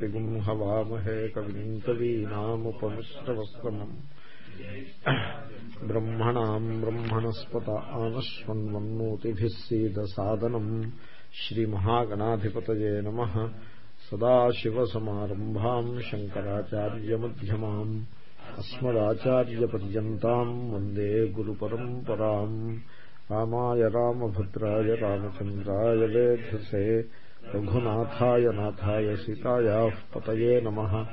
तिगुं हवामहे कविम् कवीनामुपमिश्रवस्त्रमम् ब्रह्मणाम् ब्रह्मणस्पत आनश्वन्वन्नोतिभिः सीदसादनम् श्रीमहागणाधिपतये नमः। सदाशिवसमारम्भाम् शङ्कराचार्यमध्यमाम्। अस्मदाचार्यपर्यन्ताम् वन्दे गुरुपरम्पराम्। रामाय रामभद्राय रामचन्द्राय वेधसे रघुनाथाय नाथाय सीतायाः नमः।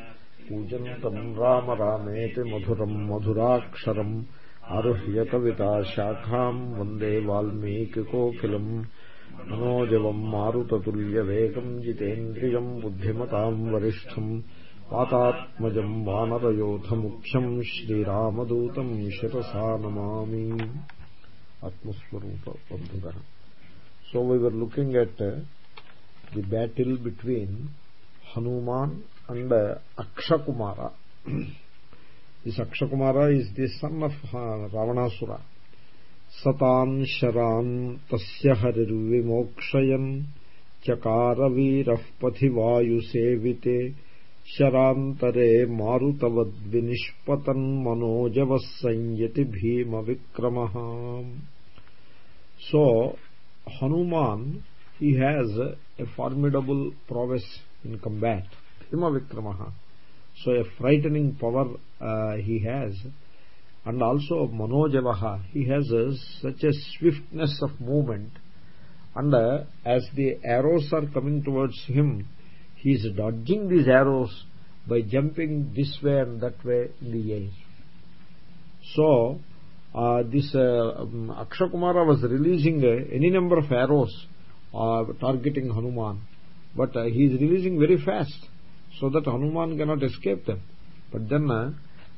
पूजन्तम् राम रामेति मधुरम् मधुराक्षरम् आरुह्य कविताशाखाम् वंदे वाल्मीकिकोकिलम्। मनोजवम् मारुततुल्यवेगम् जितेन्द्रियम् बुद्धिमताम् वरिष्ठम् पातात्मजम् वानरयोधमुख्यम् श्रीरामदूतम् शिरसा नमामि। आत्मस्वरूप we were looking at uh, uh, Akshakumara. this Akshakumara is the son of uh, Ravanasura. Satan Sharan Tasya Harirvimokshayan Chakara Virah Pathivayu Sevite शरान्तरे मारुतवद्विनिष्पतन् मनोजवः संयति भीमविक्रमः So, Hanuman, he has a formidable prowess in combat. Hima vikramaha. So a frightening power uh, he has. And also manojavaha. He has a, such a swiftness of movement. And uh, as the arrows are coming towards him he is dodging these arrows by jumping this way and that way in the air. So uh, this uh, um, Akshakumara was releasing uh, any number of arrows uh, targeting Hanuman but uh, he is releasing very fast so that Hanuman cannot escape them but then uh,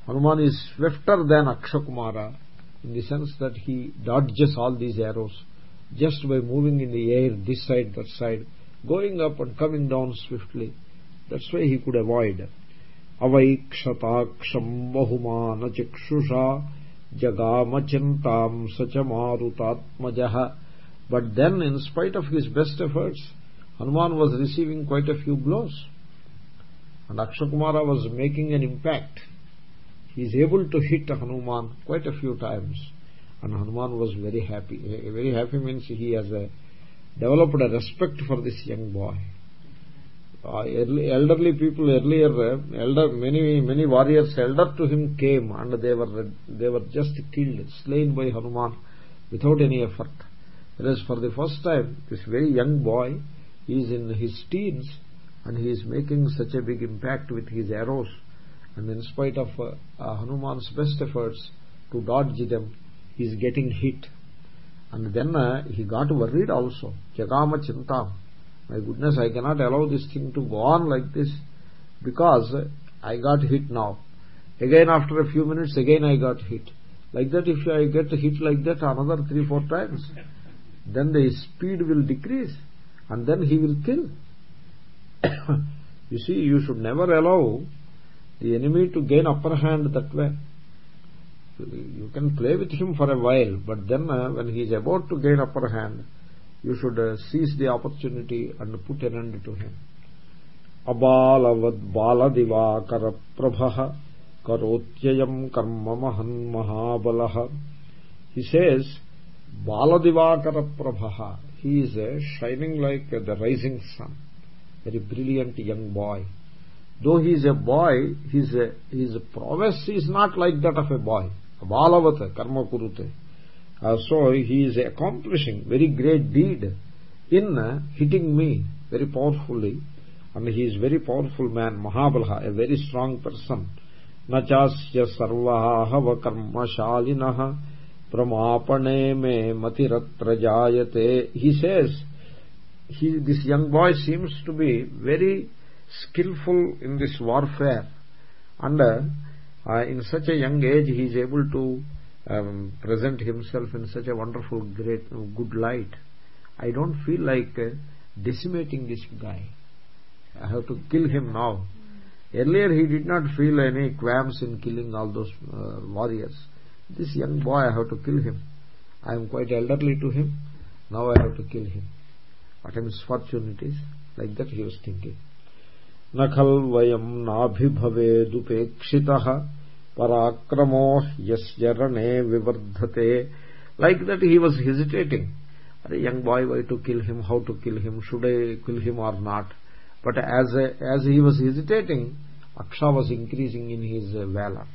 Hanuman is swifter than Akshakumara in the sense that he dodges all these arrows just by moving in the air this side that side going up and coming down swiftly that's why he could avoid avaikshataksham bahumana chikshusha jagamachintam sacha but then in spite of his best efforts Hanuman was receiving quite a few blows. And Akshakumara was making an impact. He is able to hit Hanuman quite a few times. And Hanuman was very happy. Eh, eh, very happy means he has a, developed a respect for this young boy. Uh, early, elderly people earlier elder many many warriors elder to him came and they were they were just killed slain by Hanuman without any effort whereas for the first time this very young boy he is in his teens and he is making such a big impact with his arrows. And in spite of uh, uh, Hanuman's best efforts to dodge them he is getting hit. And then uh, he got worried also. Jagama my goodness i cannot allow this thing to go on like this because i got hit now. Again after a few minutes again i got hit. Like that if i get hit like that another three four times then the speed will decrease and then he will kill. You see you should never allow the enemy to gain upper hand that way. You can play with him for a while but then uh, when he is about to gain upper hand you should uh, seize the opportunity and put an end to him. Baladivakara prabha karotyayam karma mahan mahabalah he says uh, young boy though he is a boy his his prowess is not like that of a boy balavat karma kurute uh, so he is accomplishing very great deed in uh, hitting me very powerfully and he is very powerful man mahabalaha a very strong person nachasya sarvaha karma shalinah pramapane me matiratra jayate. He says he this young boy seems to be very skillful in this warfare. And uh, in such a young age he is able to um, present himself in such a wonderful great good light. I don't feel like uh, decimating this guy. I have to kill him now. Earlier he did not feel any qualms in killing all those uh, warriors this young boy i have to kill him. I am quite elderly to him. Now i have to kill him. What a misfortune it is. Like that he was thinking. न खल्वयम् नाभिभवेदुपेक्षितः पराक्रमो ह्यस्य रणे like that he was hesitating. A young boy why to kill him? How to kill him? Should i kill him or not? But as a, as he was hesitating aksha was increasing in his valor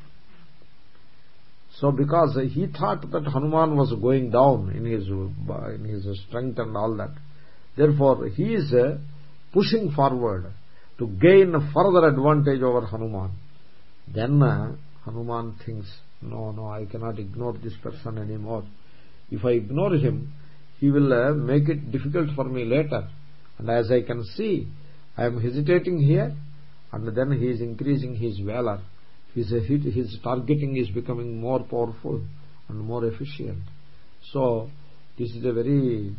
so because he thought that hanuman was going down in his in his strength and all that. Therefore he is pushing forward to gain a further advantage over hanuman. Then uh, hanuman thinks no no i cannot ignore this person anymore. If i ignore him he will uh, make it difficult for me later. And as i can see i am hesitating here and then he is increasing his valor his his targeting is becoming more powerful and more efficient. So this is a very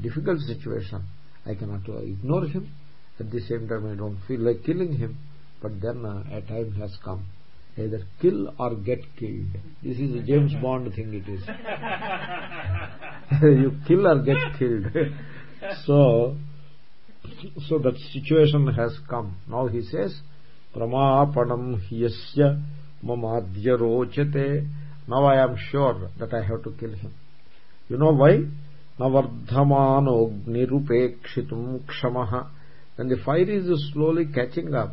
difficult situation. I cannot uh, ignore him. At the same time i don't feel like killing him. But then uh, a time has come. Either kill or get killed. This is a james bond thing it is. You kill or get killed. So so that situation has come. Now he says pramapanam yasya mamadya rochate now i am sure that i have to kill him. You know why? Navardhamano agnirupekshitum kshamah when the fire is slowly catching up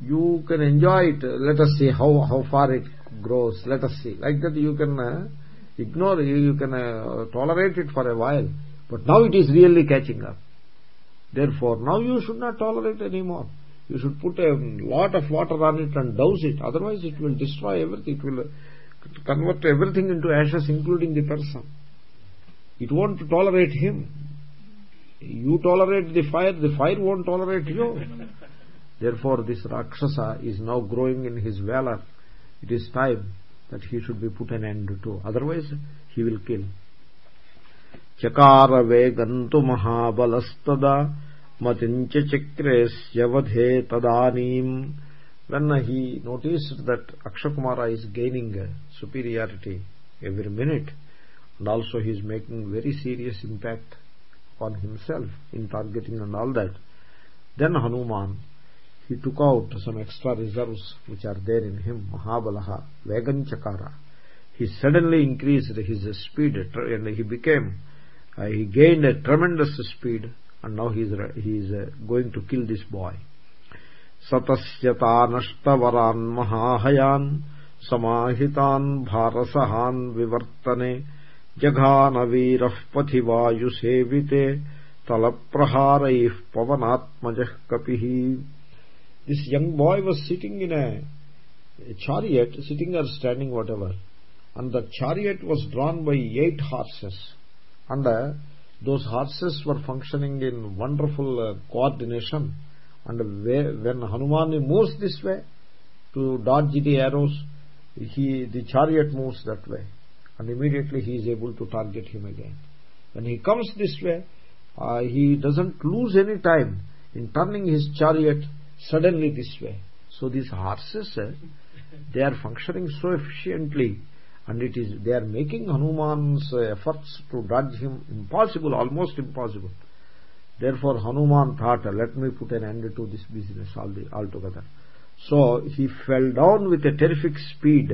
you can enjoy it. Let us see how how far it grows. Let us see. Like that you can uh, ignore you can uh, tolerate it for a while. But now it is really catching up. Therefore now you should not tolerate anymore you should put a lot of water on it and douse it otherwise it will destroy everything it will convert everything into ashes including the person it won't tolerate him you tolerate the fire the fire won't tolerate you therefore this rakshasa is now growing in his valor it is time that he should be put an end to otherwise he will kill చకార వేగంతు మహాబలస్తద మతించ చక్రేస్య వధే తదానీం when he noticed that akshakumara is gaining superiority every minute and also he is making very serious impact on himself in targeting and all that then hanuman he took out some extra reserves which are there in him mahabalaha veganchakara he suddenly increased his speed and he became uh, he gained a tremendous speed and now he is he is uh, going to kill this boy satasya nashtavaran mahahayan samahitan bharasahan vivartane jaghanavira pathivayu sevite talapraharaih pavanatmajah kapihi. this young boy was sitting in a, a chariot sitting or standing whatever and the chariot was drawn by eight horses and the those horses were functioning in wonderful uh, coordination. And when hanuman moves this way to dodge the arrows he the chariot moves that way. And immediately he is able to target him again. When he comes this way uh, he doesn't lose any time in turning his chariot suddenly this way. So these horses uh, they are functioning so efficiently and it is they are making hanuman's efforts to dodge him impossible almost impossible. Therefore hanuman thought let me put an end to this business altogether. So he fell down with a terrific speed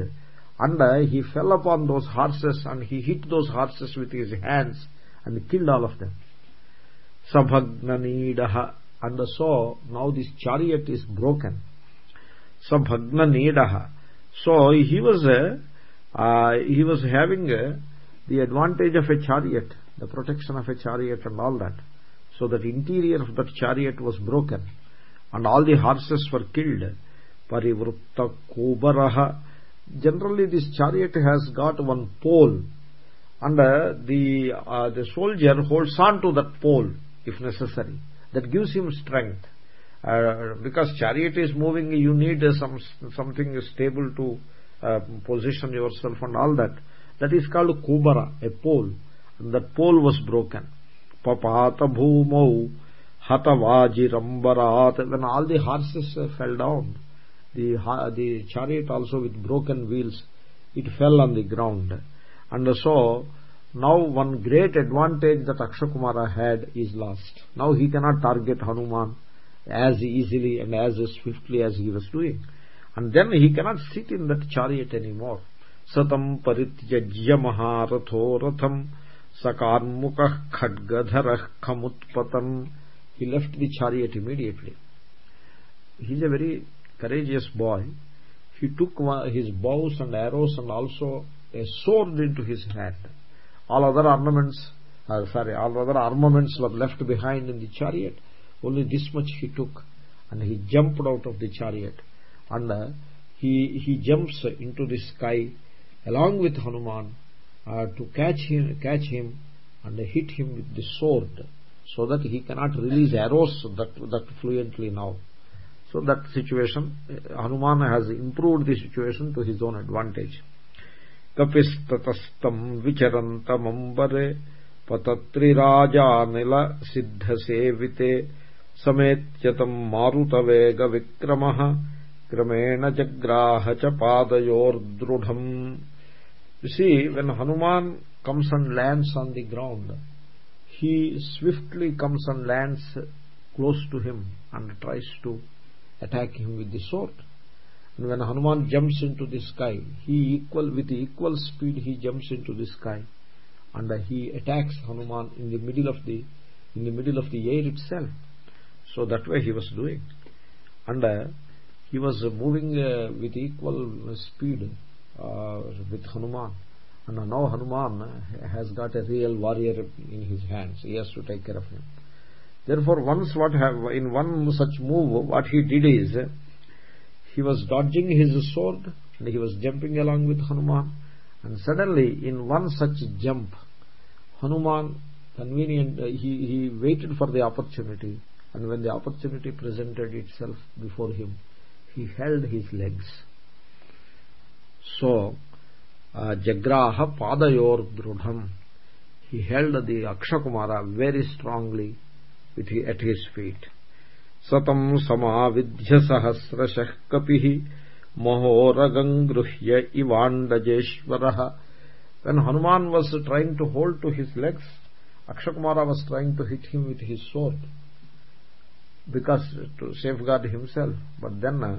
and uh, he fell upon those horses and he hit those horses with his hands and killed all of them. Sabhagna and so now this chariot is broken. So bhagna needaha so he was uh, uh, he was having uh, the advantage of a chariot the protection of a chariot and all that. So that interior of that chariot was broken. And all the horses were killed. Parivrutta kubaraha. Generally this chariot has got one pole. And uh, the uh, the soldier holds on to that pole if necessary. That gives him strength. Uh, because chariot is moving you need uh, some something stable to uh, position yourself and all that. That is called kubara a pole. And that pole was broken. Papata bhumau hatavajirambarat when all the horses uh, fell down the the chariot also with broken wheels it fell on the ground. And so now one great advantage that akshakumara had is lost. Now he cannot target hanuman as easily and as swiftly as he was doing and then he cannot sit in that chariot anymore. Satam parityajya maharatho ratham sakarmukah khadgadharah khamutpatam. He left the chariot immediately. He is a very courageous boy. He took his bows and arrows and also a sword into his hand. All other ornaments uh, sorry all other armaments were left behind in the chariot. Only this much he took and he jumped out of the chariot and uh, he he jumps into the sky along with hanuman uh, to catch him catch him and hit him with the sword so that he cannot release arrows that that fluently now so that situation uh, hanuman has improved the situation to his own advantage कपिस्ततस्तं विचरन्तमम्बरे पतत्रिराजानिल सिद्धसेविते समेत्यतम् मारुतवेगविक्रमः क्रमेण जग्राह च पादयोर्दृढम् you see when hanuman comes and lands on the ground he swiftly comes and lands close to him and tries to attack him with the sword and when hanuman jumps into the sky he equal with equal speed he jumps into the sky and he attacks hanuman in the middle of the in the middle of the air itself so that way he was doing and uh, he was moving uh, with equal speed uh, with hanuman. And now hanuman has got a real warrior in his hands. He has to take care of him. Therefore once what have in one such move what he did is he was dodging his sword and he was jumping along with hanuman. And suddenly in one such jump hanuman convenient uh, he he waited for the opportunity. And when the opportunity presented itself before him he held his legs. So uh, jagraha padayor drudham he held the akshakumara very strongly with his, at his feet. Satam samavidhya sahasrashah kapih mahoragam gruhya ivandajeshwarah when hanuman was trying to hold to his legs akshakumara was trying to hit him with his sword because to safeguard himself. But then uh,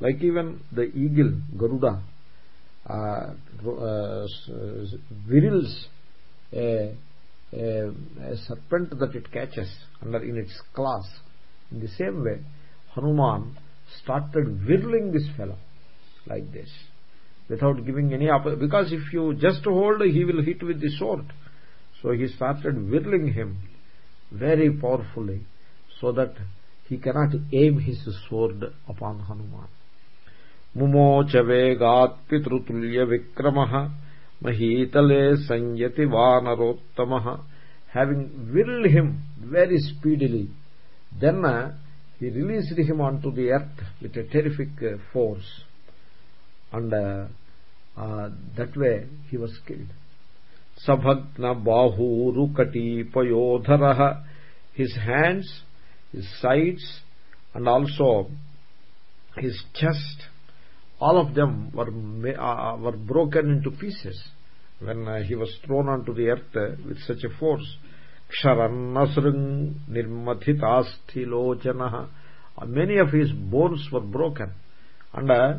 like even the eagle garuda uh, uh, virils a, a, a serpent that it catches under in its claws. In the same way hanuman started whirling this fellow like this without giving any because if you just hold he will hit with the sword. So he started whirling him very powerfully so that he cannot aim his sword upon hanuman. Vegat pitrutulya vikramah mahitale sanyati vanarottamah having whirled him very speedily then uh, he released him onto the earth with a terrific uh, force. And uh, uh, that way he was killed. Sabhagna bahuru katipayodharah his hands his sides and also his chest. All of them were uh, were broken into pieces when uh, he was thrown onto the earth uh, with such a force. Ksharannasring nirmathitastilochana many of his bones were broken. And uh,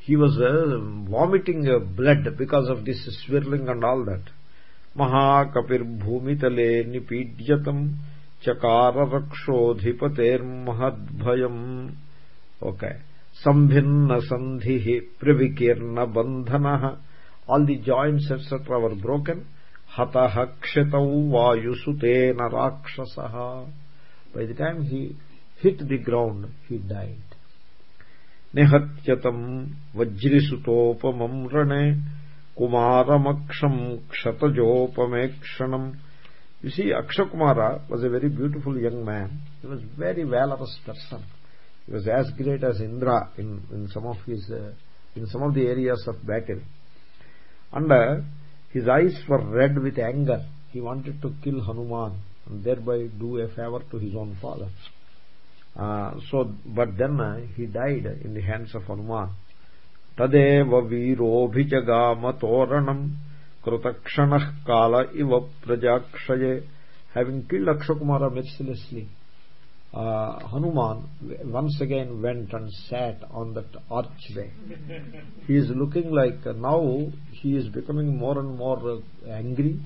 he was uh, vomiting uh, blood because of this swirling and all that. Mahakapir bhumitale nipidyatam chakara rakshodhipatermahadbhayam okay. sambhinna sandhihi pravikirna bandhanah all the joints etc were broken. hatah kshetau vayusutena rakshasah by the time he hit the ground he died. nihatyatam vajrisutopamam rane kumaramaksham kshatajopamekshanam you see akshakumara was a very beautiful young man. He was very valorous person. He was as great as indra in in some of his uh, in some of the areas of battle. And uh, his eyes were red with anger. He wanted to kill hanuman and thereby do a favor to his own father. Uh, so but then uh, he died in the hands of hanuman. Tadeva virobhijagama toranam krutakshanah kala iva prajakshaye having killed akshakumara mercilessly uh, Hanuman once again went and sat on that archway. he is looking like uh, now he is becoming more and more uh, angry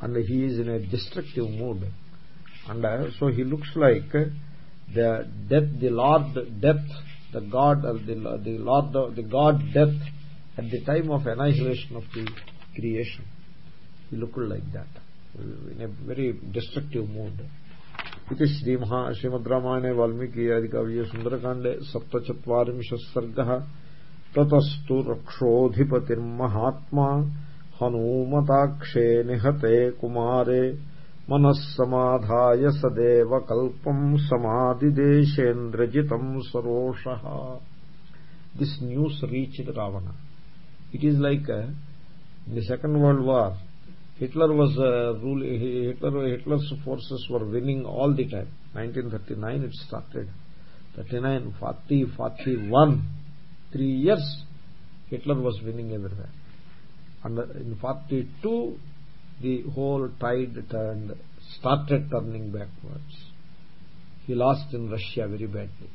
and he is in a destructive mood. And uh, so he looks like uh, the death, the Lord death, the God, uh, the, the Lord, the God death at the time of annihilation of the creation he looked like that in a very destructive mood ఇది శ్రీ మహా శ్రీమద్రామాయణే వాల్మీకి ఆది కావ్య సుందరకాండే సప్తచత్వరింశ సర్గ తతస్తు రక్షోధిపతిర్మహాత్మా హనూమతాక్షే నిహతే కుమారే మనస్సమాధాయ సదేవ కల్పం సమాదిదేశేంద్రజితం సరోష this news reached Ravana it is like in the Second World War, Hitler was uh, ruling, Hitler, Hitler's forces were winning all the time. 1939 it started. 39, 40, 41, three years Hitler was winning everywhere. And in 42 the whole tide turned, started turning backwards. He lost in Russia very badly.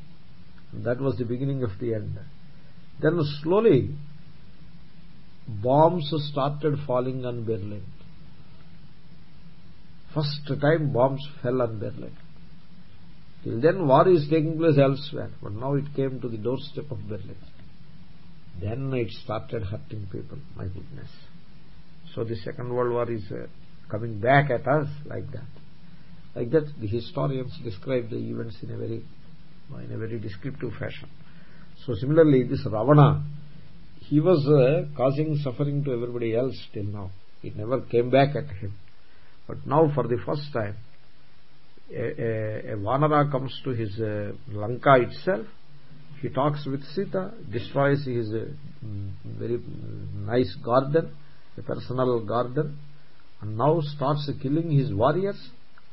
And that was the beginning of the end. Then slowly bombs started falling on Berlin first time bombs fell on Berlin. Till then war is taking place elsewhere, but now it came to the doorstep of Berlin. Then it started hurting people, my goodness. So the Second World War is uh, coming back at us like that. Like that, the historians describe the events in a very, in a very descriptive fashion. So similarly, this Ravana, he was uh, causing suffering to everybody else till now. It never came back at him. But now for the first time, a, a, a Vanara comes to his uh, Lanka itself, he talks with Sita, destroys his uh, very nice garden, a personal garden, and now starts killing his warriors.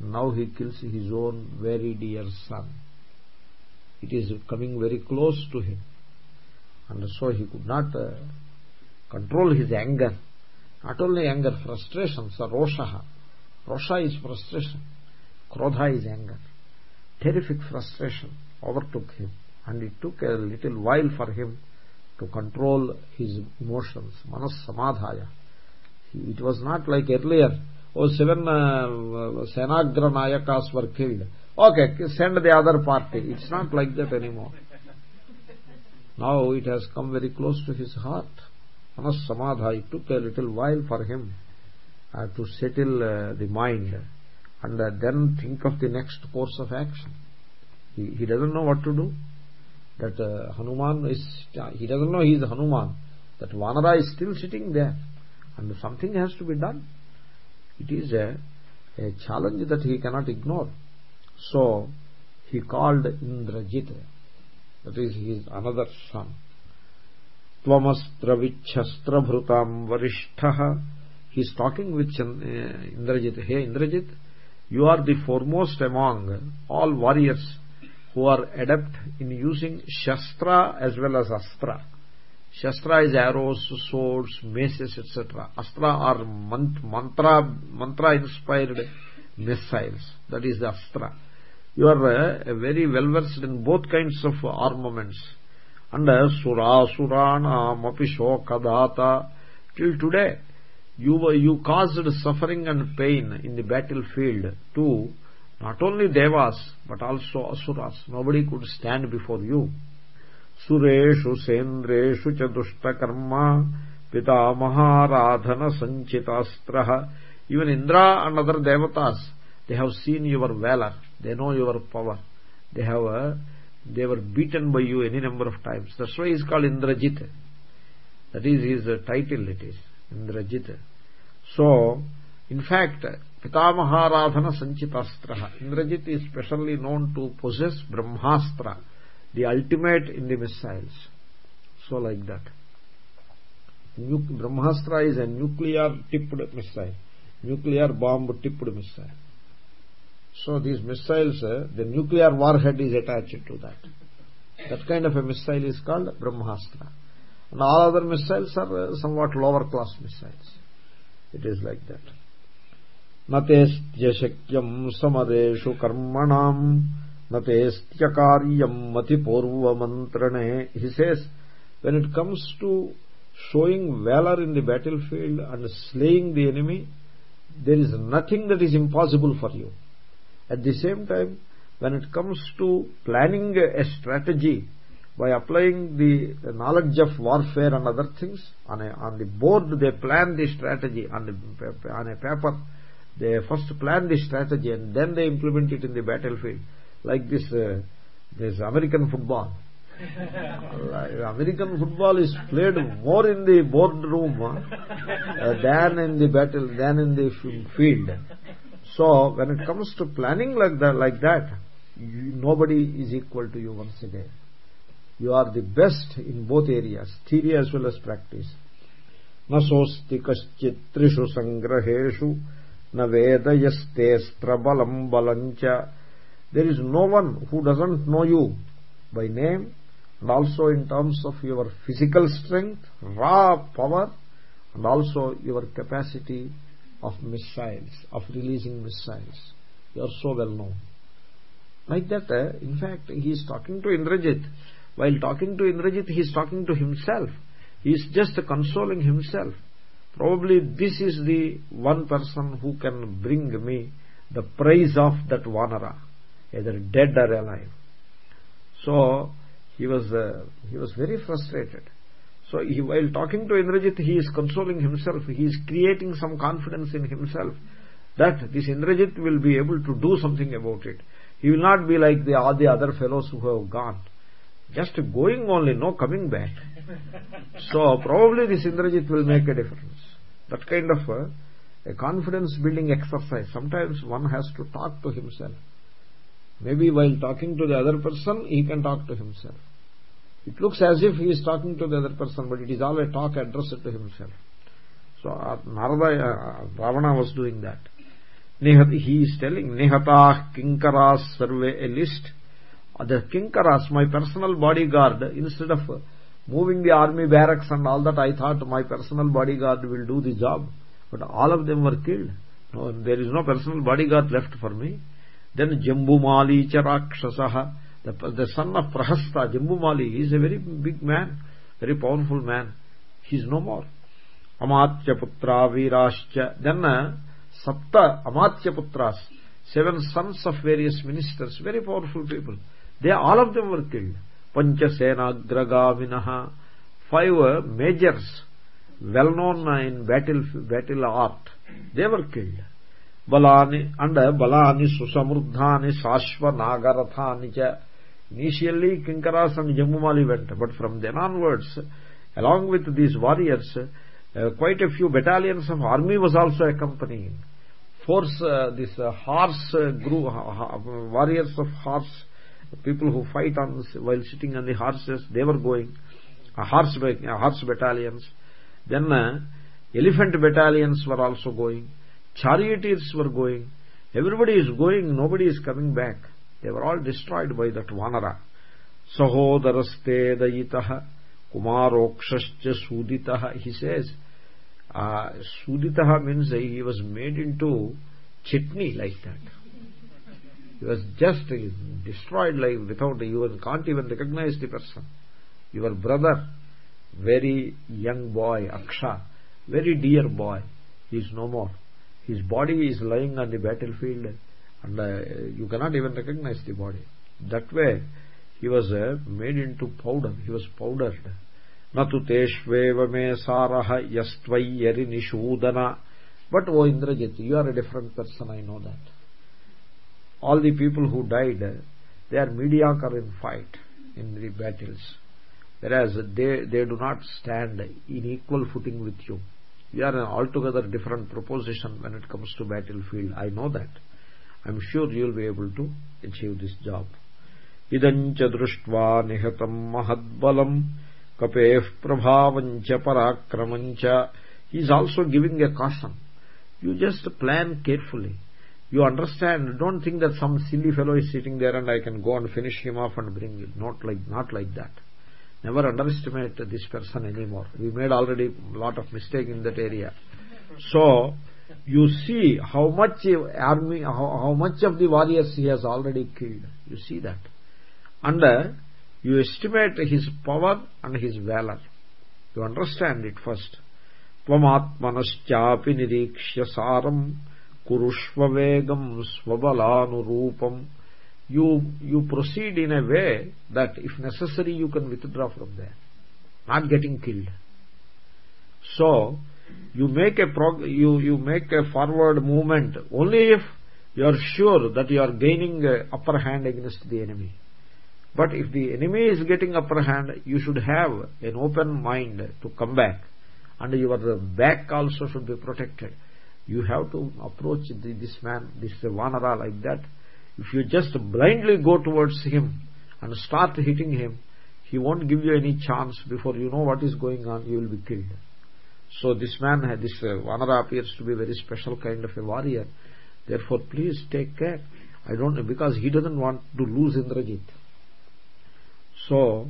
Now he kills his own very dear son. It is coming very close to him. And so he could not uh, control his anger. Not only anger, frustration, saroshaha Rosha is frustration. Krodha is anger. Terrific frustration overtook him and it took a little while for him to control his emotions. Manas samadhaya. It was not like earlier, oh seven uh, Senagra Nayakas were killed. Okay, send the other party. It's not like that anymore. Now it has come very close to his heart. Manas samadha. It took a little while for him uh, to settle uh, the mind and uh, then think of the next course of action. He, he doesn't know what to do. That uh, hanuman is he doesn't know he is hanuman. That vanara is still sitting there and something has to be done. It is a, a challenge that he cannot ignore. So he called indrajit that is his another son త్వమస్త్రవిచ్ఛస్త్రభృతాం వరిష్ఠ he's talking with Indrajit hey Indrajit you are the foremost among all warriors who are adept in using shastra as well as astra. Shastra is arrows swords missiles, etc astra are mantra mantra inspired missiles. That is the astra you are uh, very well versed in both kinds of armaments. And uh, sura surana mapi shokadata till today you were, you caused suffering and pain in the battlefield to not only devas but also asuras. Nobody could stand before you. Sureshu sendreshu cha dushtakarma pitamaharadhana sanchitastra even indra and other devatas they have seen your valor they know your power they have uh, they were beaten by you any number of times that's why is called indrajit that is his uh, title it is Indrajit. So, in fact, Pitamaharadhana Sanchitastra. Indrajit is specially known to possess Brahmastra, the ultimate in the missiles. So like that. Brahmastra is a nuclear tipped missile. Nuclear bomb tipped missile. So these missiles, uh, the nuclear warhead is attached to that. That kind of a missile is called Brahmastra. And all other missiles are uh, somewhat lower class missiles. It is like that. Karmanam natesthya mati purva mantrane. He says when it comes to showing valor in the battlefield and slaying the enemy there is nothing that is impossible for you at the same time when it comes to planning a strategy by applying the knowledge of warfare and other things on, a, on the board they plan the strategy on, the, on a paper they first plan the strategy and then they implement it in the battlefield. Like this uh, this american football. American football is played more in the boardroom uh, than in the battle than in the field so when it comes to planning like that like that you, nobody is equal to you once again you are the best in both areas theory as well as practice न सोऽस्ति कश्चित् त्रिषु सङ्ग्रहेषु न वेदयस्तेऽस्त्रबलम् बलम् च there is no one who doesn't know you by name and also in terms of your physical strength raw power and also your capacity of missiles of releasing missiles. You are so well known. Like that uh, in fact he is talking to indrajit. While talking to indrajit he is talking to himself. He is just consoling himself. Probably this is the one person who can bring me the praise of that vanara either dead or alive. So he was uh, he was very frustrated so he, while talking to indrajit he is consoling himself he is creating some confidence in himself that this indrajit will be able to do something about it. He will not be like the, all the other fellows who have gone. Just going only no coming back. So probably this indrajit will make a difference. That kind of a, a confidence building exercise. Sometimes one has to talk to himself. Maybe while talking to the other person he can talk to himself it looks as if he is talking to the other person but it is all a talk addressed to himself. So uh, narada uh, ravana was doing that. He is telling nihatah kinkaras survey a list. The kinkaras my personal bodyguard instead of moving the army barracks and all that i thought my personal bodyguard will do the job. But all of them were killed. No, there is no personal bodyguard left for me. Then Jambumali Charakshasah, the, the son of Prahasta, Jambumali, he is a very big man, very powerful man. He is no more. Amatya Putra Virascha. Then uh, Sapta Amatya Putras, seven sons of various ministers, very powerful people. They all of them were killed. Panchasenagragaminaha, five uh, majors, well known in battle, battle art, they were killed. బలాని and బలాని సుసమృద్ధాని శాశ్వనాగరథాని చ initially kinkaras and Jambumali went but from then onwards along with these warriors uh, quite a few battalions of army was also accompanying. Force uh, this uh, horse uh, group warriors of horse people who fight on while sitting on the horses they were going horse horse battalions. Then elephant battalions were also going charioteers were going. Everybody is going nobody is coming back they were all destroyed by that vanara. Sahodaraste dayitah kumarokshascha suditah. He says uh, suditah means he was made into chutney like that. He was just destroyed like without you can't even recognize the person. Your brother very young boy aksha very dear boy he is no more. His body is lying on the battlefield and uh, you cannot even recognize the body. That way he was uh, made into powder. He was powdered. Natu teshveva me sarah yastvayari nishudana. But o indrajit you are a different person i know that. All the people who died they are mediocre in fight in the battles. Whereas they they do not stand in equal footing with you. You are an altogether different proposition when it comes to battlefield. I know that i'm sure you'll be able to achieve this job. Idancha društva nihatam mahadbalam kapeh prabhavancha parakramancha he is also giving a caution. You just plan carefully. You understand. Don't think that some silly fellow is sitting there and i can go and finish him off and bring it not like not like that. Never underestimate this person anymore. We made already a lot of mistake in that area. So you see how much army how, how much of the warriors he has already killed you see that and uh, you estimate his power and his valor you understand it first त्वमात्मनश्चापि निरीक्ष्य सारम् kurushvavegam svabalanurupam you you proceed in a way that if necessary you can withdraw from there not getting killed so you make a prog you you make a forward movement only if you are sure that you are gaining upper hand against the enemy. But if the enemy is getting upper hand you should have an open mind to come back. And your back also should be protected. You have to approach the, this man this vanara like that. If you just blindly go towards him and start hitting him he won't give you any chance. Before you know what is going on you will be killed so this man this uh, vanara appears to be a very special kind of a warrior. Therefore please take care. I don't because he doesn't want to lose indrajit. So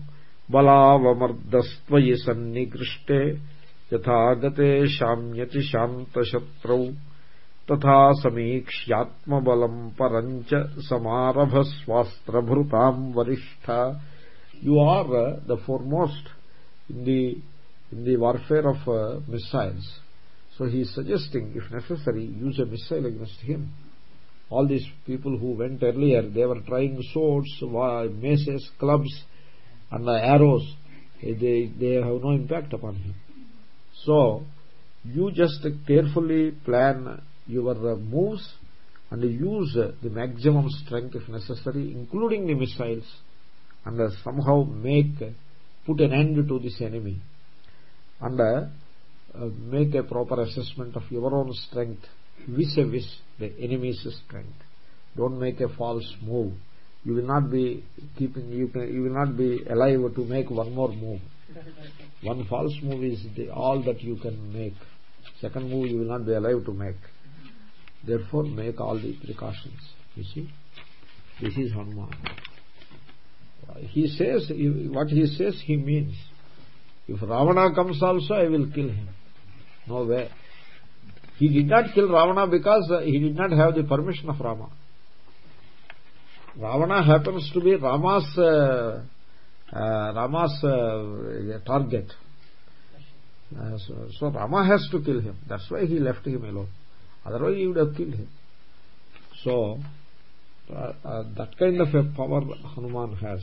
balavamardastvai sannigrishte yathagate shamyati shantashatrau తథా సమీక్ష్యాత్మబలం పరంచ సమారభస్వాస్త్రభృతాం వరిష్ట you are the foremost in the in the warfare of uh, missiles. So he is suggesting if necessary use a missile against him. All these people who went earlier they were trying swords maces clubs and arrows. They they have no impact upon him. So you just carefully plan your uh, moves and use uh, the maximum strength if necessary including the missiles and uh, somehow make put an end to this enemy and uh, make a proper assessment of your own strength vis-a-vis the enemy's strength. Don't make a false move. You will not be keeping you, can, you will not be alive to make one more move. One false move is the, all that you can make. Second move you will not be alive to make. Therefore make all the precautions. You see? This is hanuman he says what he says he means if ravana comes also i will kill him no way he did not kill ravana because he did not have the permission of rama ravana happens to be rama's uh, uh, Rama's uh, target. So, so Rama has to kill him. That's why he left him alone. Otherwise he would have killed him. So that kind of a power Hanuman has.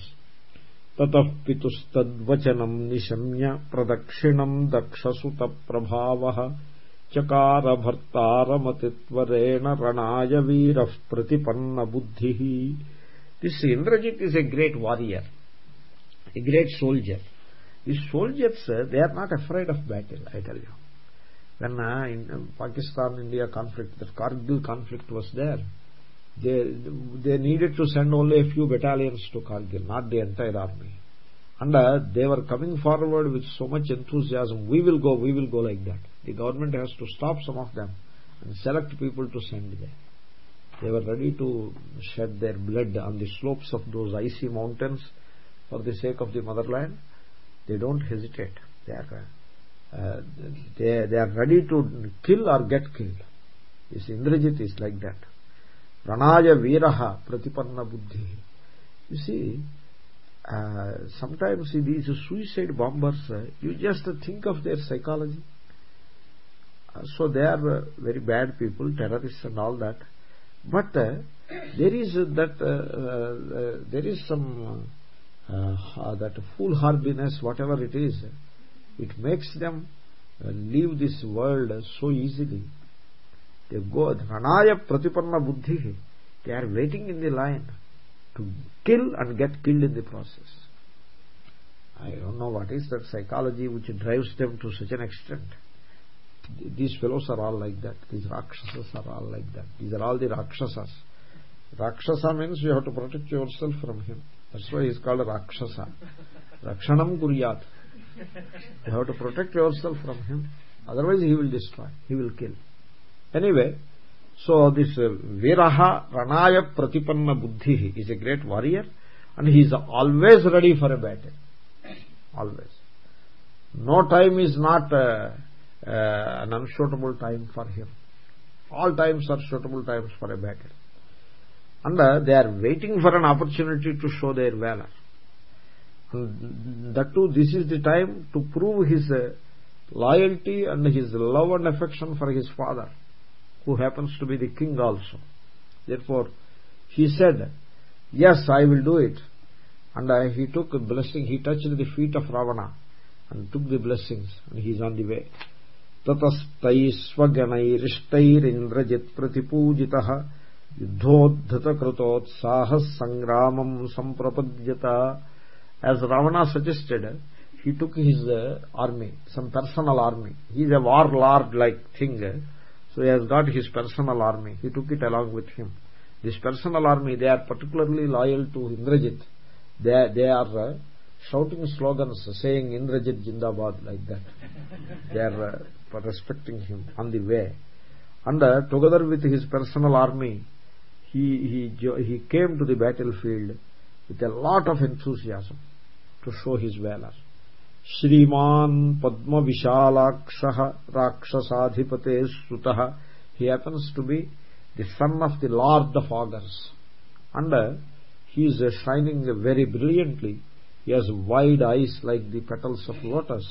तत पितुस्तवचनम निशम्य प्रदक्षिण दक्षसुत प्रभाव चकार भर्तारमतिवरेण रणाय वीर प्रतिपन्न बुद्धि this Indrajit is a great warrior a great soldier this soldiers they are not afraid of battle I tell you when uh, in uh, pakistan india conflict the kargil they they needed to send only a few battalions to kargil not the entire army. And uh, they were coming forward with so much enthusiasm we will go we will go like that. The government has to stop some of them and select people to send there. They were ready to shed their blood on the slopes of those icy mountains for the sake of the motherland. They don't hesitate. They are uh, they, they are ready to kill or get killed. This indrajit is like that ranaya pratipanna buddhi you see uh, sometimes these suicide bombers uh, just think of their psychology. Uh, so they are uh, very bad people terrorists and all that. But uh, there is that uh, there is some that foolhardiness whatever it is it makes them leave this world so easily they go ranaya pratipanna buddhi they are waiting in the line to kill and get killed in the process i don't know what is that psychology which drives them to such an extent these fellows are all like that these rakshasas are all like that these are all the rakshasas rakshasa means you have to protect yourself from him that's why he is called rakshasa rakshanam kuryat you have to protect yourself from him otherwise he will destroy he will kill anyway so this uh, viraha ranaya pratipanna buddhi is a great warrior and he is always ready for a battle. Always. No time is not uh, uh, an unsuitable time for him. All times are suitable times for a battle. And uh, they are waiting for an opportunity to show their valor. And that too this is the time to prove his loyalty and his love and affection for his father who happens to be the king also therefore he said yes i will do it and uh, he took a blessing he touched the feet of ravana and took the blessings and he is on the way ततस्तैस्वगणैरिष्टैरिन्द्रजित् प्रतिपूजितः युद्धोद्धतकृतोत्साहः सङ्ग्रामम् सम्प्रपद्यत as ravana suggested he took his uh, army some personal army he is a warlord like thing so he has got his personal army. He took it along with him. This personal army they are particularly loyal to indrajit. They they are uh, shouting slogans saying indrajit jindabad like that. They are uh, respecting him on the way. And uh, together with his personal army he he he came to the battlefield with a lot of enthusiasm to show his valor श्रीमान पद्म विशालाक्ष राक्षसाधिपते सुत he happens to be the son of the lord of augurs and uh, is uh, shining very brilliantly he has wide eyes like the petals of lotus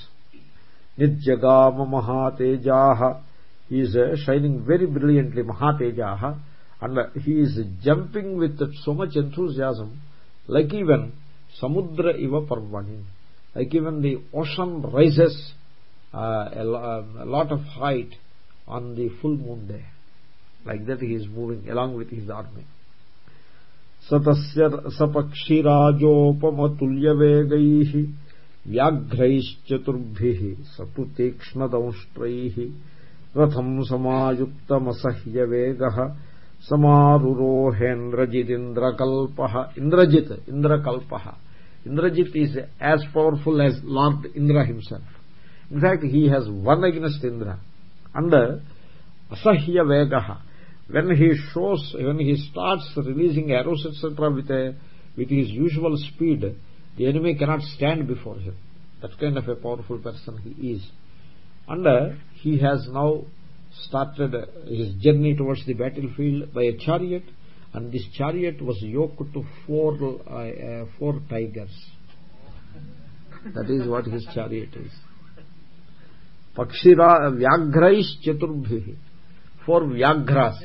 nitjagama mahatejah he is uh, shining very brilliantly mahatejah and uh, he is jumping with so much enthusiasm like even samudra iva parvani like even the ocean rises uh, a, a lot of height on the full moon day like that he is moving along with his army सतस्य सपक्षिराजोपमतुल्यवेगैः व्याघ्रैश्चतुर्भिः स तु तीक्ष्णदंष्ट्रैः रथम् समायुक्तमसह्यवेगः समारुरोहेन्द्रजिदिन्द्रकल्पः Indrajit इन्द्रकल्पः Indrajit is as powerful as Lord Indra himself. In fact, he has won against Indra. And Asahya Vegaha, when he shows, when he starts releasing arrows etc. with, a, with his usual speed, the enemy cannot stand before him. That kind of a powerful person he is. And he has now started his journey towards the battlefield by a chariot and this chariot was yoked to four uh, uh, four tigers. That is what his chariot is. Pakshira vyagrais chaturbhi four vyagras.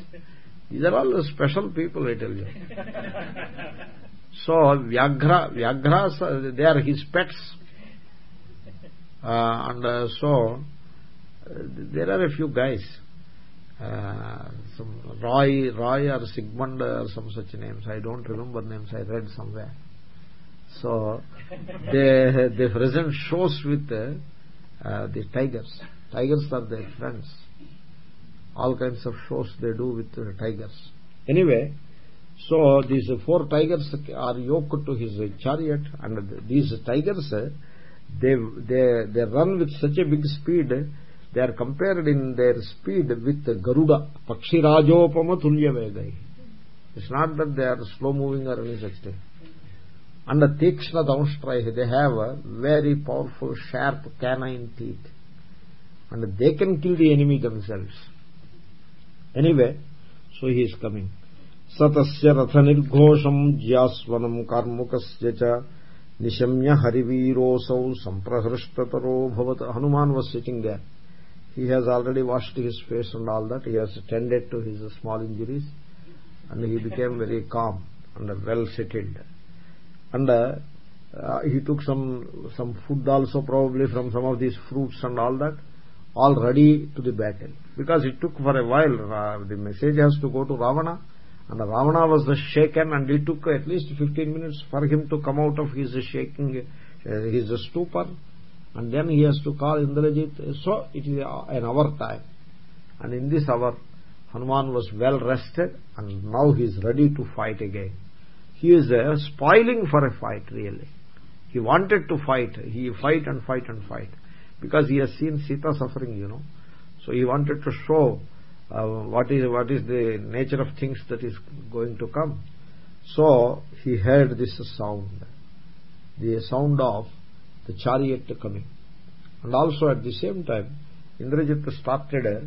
These are all special people i tell you. So vyagra vyagras they are his pets. Uh, and uh, so uh, there are a few guys. uh, some Roy, Roy or Sigmund or some such names. I don't remember names. I read somewhere. So they they present shows with the, uh, the tigers. Tigers are their friends. All kinds of shows they do with the tigers. Anyway, so these four tigers are yoked to his chariot, and these tigers they they they run with such a big speed they are compared in their speed with garuda pakshirajopama tulya vegai it's not that they are slow moving or any such thing and the tikshna downstrike they have a very powerful sharp canine teeth and they can kill the enemy themselves anyway so he is coming ratha nirghosham jyasvanam karmukasya cha nishamya harivirosau samprahrishtataro bhavat hanuman was sitting there he has already washed his face and all that. He has tended to his small injuries and he became very calm and well settled and uh, he took some some food also probably from some of these fruits and all that all ready to the battle. Because it took for a while uh, the message has to go to ravana and ravana was shaken and it took at least 15 minutes for him to come out of his shaking uh, his stupor and then he has to call Indrajit. So it is an hour time. And in this hour Hanuman was well rested and now he is ready to fight again. He is uh, spoiling for a fight really. He wanted to fight. He fight and fight and fight. Because he has seen Sita suffering you know. So he wanted to show uh, what is what is the nature of things that is going to come. So he heard this sound. The sound of the chariot coming and also at the same time indrajit started uh,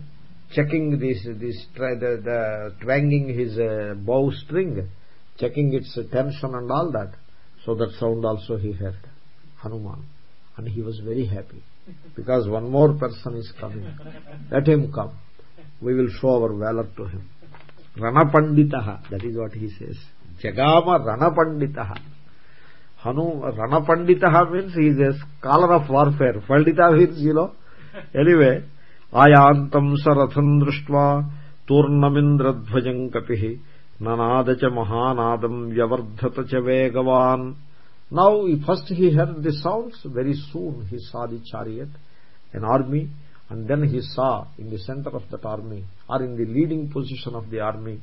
checking this this the, the twanging his uh, bow string checking its tension and all that. So that sound also he heard hanuman. And he was very happy. Because one more person is coming. Let him come. We will show our valor to him. Ranapanditaha that is what he says. Jagama ranapanditaha hanu ranapanditaha means he is a scholar of warfare pandita means you know anyway दृष्ट्वा तूर्णमिन्द्रध्वजम् कपिः ननाद च महानादम् व्यवर्धत च वेगवान् Now, first he heard the sounds, very soon he saw the chariot, an army, and then he saw in the center of that army, or in the leading position of the army,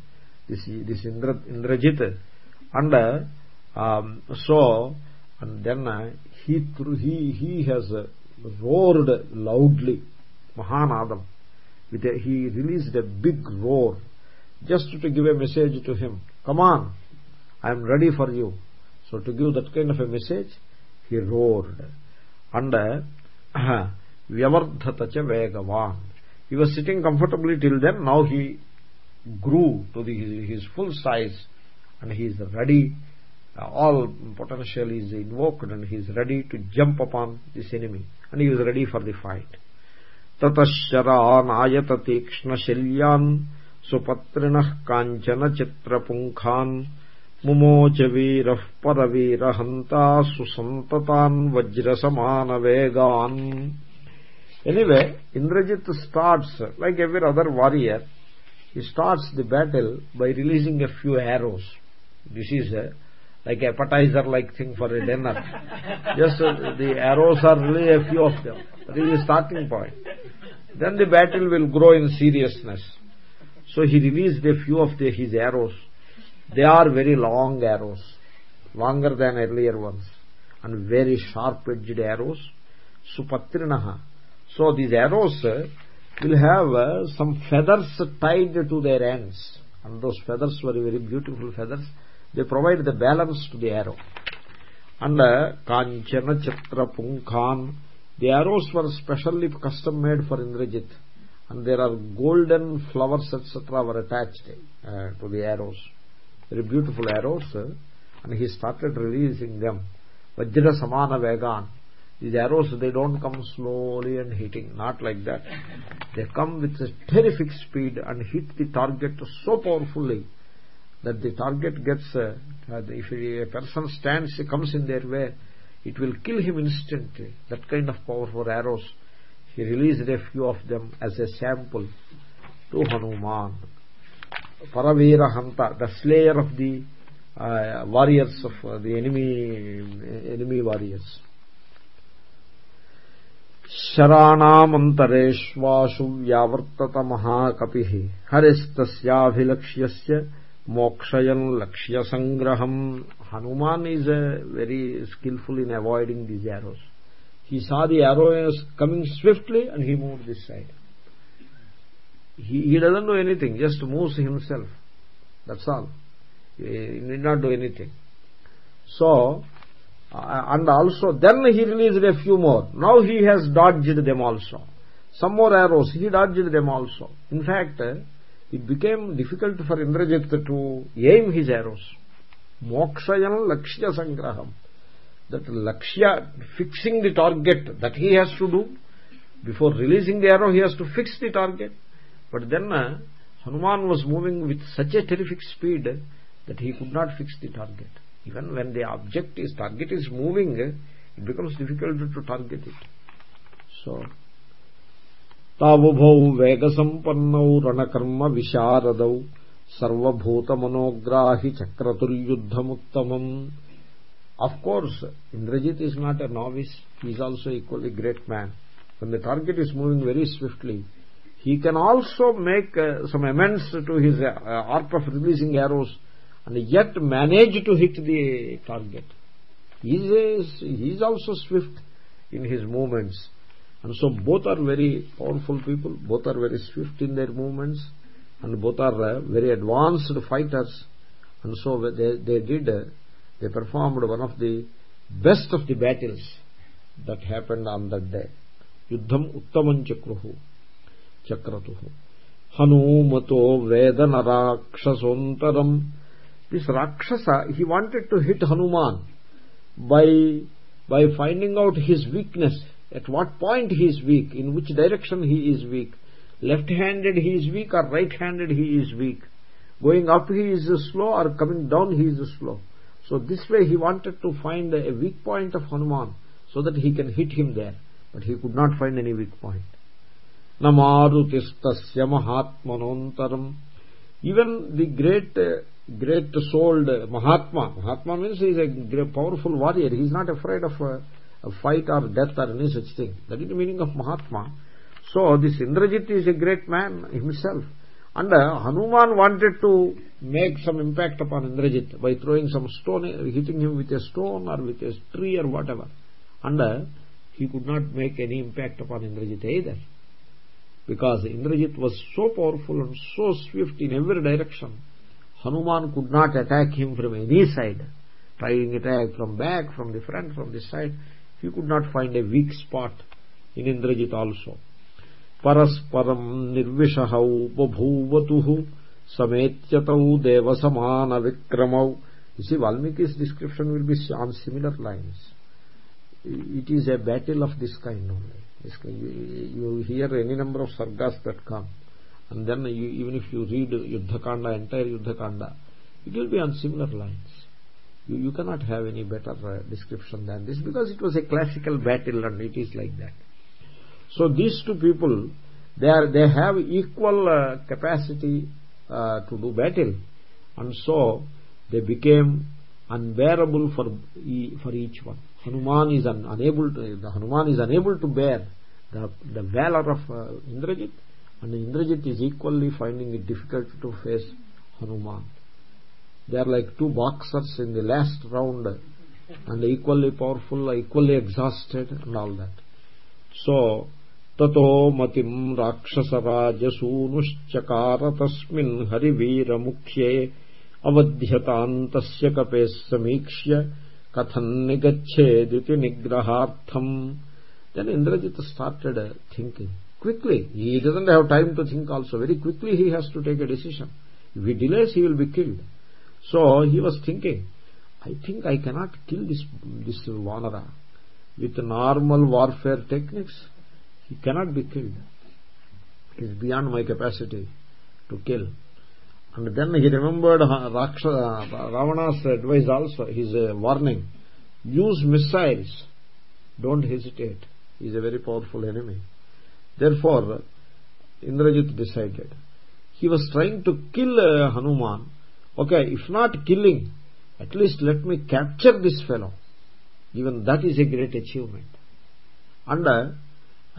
this, this Indra, Indrajit. And uh, um, so, and then uh, he, he, he has uh, roared loudly, Mahanadam. With a, he released a big roar, just to give a message to him. Come on, I am ready for you. So to give that kind of a message, he roared. And Vyavardhata cha Vegavan. He was sitting comfortably till then. Now he grew to the, his full size and he is ready Uh, all potential is invoked and he is ready to jump upon this enemy. And he was ready for the fight. ततश्चरानायत तीक्ष्णशल्यान् सुपत्रिणः काञ्चन चित्रपुङ्खान् मुमोच वीरः परवीरहन्ता सुसन्ततान् वज्रसमानवेगान् Anyway, Indrajit starts, like every other warrior, he starts the battle by releasing a few arrows. This is a, like appetizer-like thing for a dinner. Just uh, the arrows are really a few of them. That is the starting point. Then the battle will grow in seriousness. So he released a few of the, his arrows they are very long arrows longer than earlier ones and very sharp edged arrows supatrinaha so these arrows uh, will have uh, some feathers tied to their ends and those feathers were very beautiful feathers they provide the balance to the arrow. And uh, kanchana chitra punkhan the arrows were specially custom made for indrajit. And there are golden flowers etc were attached uh, to the arrows. Very beautiful arrows and he started releasing them. Vajra samana vegan. These arrows they don't come slowly and hitting not like that. They come with a terrific speed and hit the target so powerfully that the target gets uh, if a person stands comes in their way it will kill him instantly that kind of powerful arrows he released a few of them as a sample to hanuman Paravira Hanta, the slayer of the uh, warriors of uh, the enemy enemy warriors. शराणामन्तरेष्वासु व्यावर्तत महाकपिः हरिस्तस्याभिलक्ष्यस्य Moksha మోక్షయం Lakshya Sangraham. Hanuman is very skillful in avoiding these arrows. he saw the arrows coming swiftly and he moved this side. He, he doesn't know anything just moves himself. That's all. He, need not do anything. So uh, and also then he released a few more. Now he has dodged them also. Some more arrows he dodged them also. In fact it became difficult for indrajit to aim his arrows mokshayan lakshya sangraham that lakshya fixing the target that he has to do before releasing the arrow he has to fix the target but then uh, Hanuman was moving with such a terrific speed that he could not fix the target. Even when the object is target is moving, it becomes difficult to target it. So, तावुभौ वेगसम्पन्नौ रणकर्म विशारदौ सर्वभूतमनोग्राहि चक्रतुर्युद्धमुत्तमम् Of course, Indrajit is not a novice. He is also equally great man. When the target is moving very swiftly, he can also make uh, some amends to his uh, art of releasing arrows and yet manage to hit the target he is he is also swift in his movements and so both are very powerful people both are very swift in their movements and both are uh, very advanced fighters and so they, they did uh, they performed one of the best of the battles that happened on that day yuddham uttamam chakruhu చక్రతు హనుమతో వేదనరాక్షసోంతరం this rakshasa he wanted to hit hanuman by by finding out his weakness at what point he is weak in which direction he is weak? Left handed he is weak or right handed he is weak? Going up he is slow or coming down he is slow? So this way he wanted to find a weak point of hanuman so that he can hit him there. But he could not find any weak point. Namarutistasya mahatmanontaram. Even the great great souled mahatma mahatma means he is a powerful warrior. He is not afraid of a fight or death or any such thing. That is the meaning of mahatma. So this indrajit is a great man himself. And uh, hanuman wanted to make some impact upon indrajit by throwing some stone hitting him with a stone or with a tree or whatever. And uh, he could not make any impact upon indrajit either. Because indrajit was so powerful and so swift in every direction hanuman could not attack him from any side. Trying to attack from back from the front from the side he could not find a weak spot in indrajit also परस्परं निर्विशहौ बभूवतुः समेत्यतौ देवसमानविक्रमौ you see valmiki's description will be on similar lines it is a battle of this kind only this kind, you, you hear any number of sargas that come and then you, even if you read yuddhakanda entire yuddhakanda it will be on similar lines you, you cannot have any better uh, description than this because it was a classical battle and it is like that. So these two people they are they have equal uh, capacity uh, to do battle. And so they became unbearable for for each one. Hanuman is un, unable to the hanuman is unable to bear the the valor of uh, indrajit. And indrajit is equally finding it difficult to face hanuman they are like two boxers in the last round and equally powerful equally exhausted and all that so ततो मतिम् राक्षसराजसूनुश्चकार तस्मिन् हरिवीरमुख्ये अवध्यतान्तस्य कपेः समीक्ष्य कथम् निगच्छेदिति निग्रहार्थम् then indrajit started thinking quickly he doesn't have time to think also very quickly he has to take a decision if he delays he will be killed so he was thinking i think i cannot kill this this vanara with normal warfare techniques. He cannot be killed. It is beyond my capacity to kill. And then he remembered Raksha, ravana's advice also his uh, warning. Use missiles. Don't hesitate. He is a very powerful enemy. Therefore indrajit decided. He was trying to kill uh, hanuman okay if not killing at least let me capture this fellow even that is a great achievement and uh,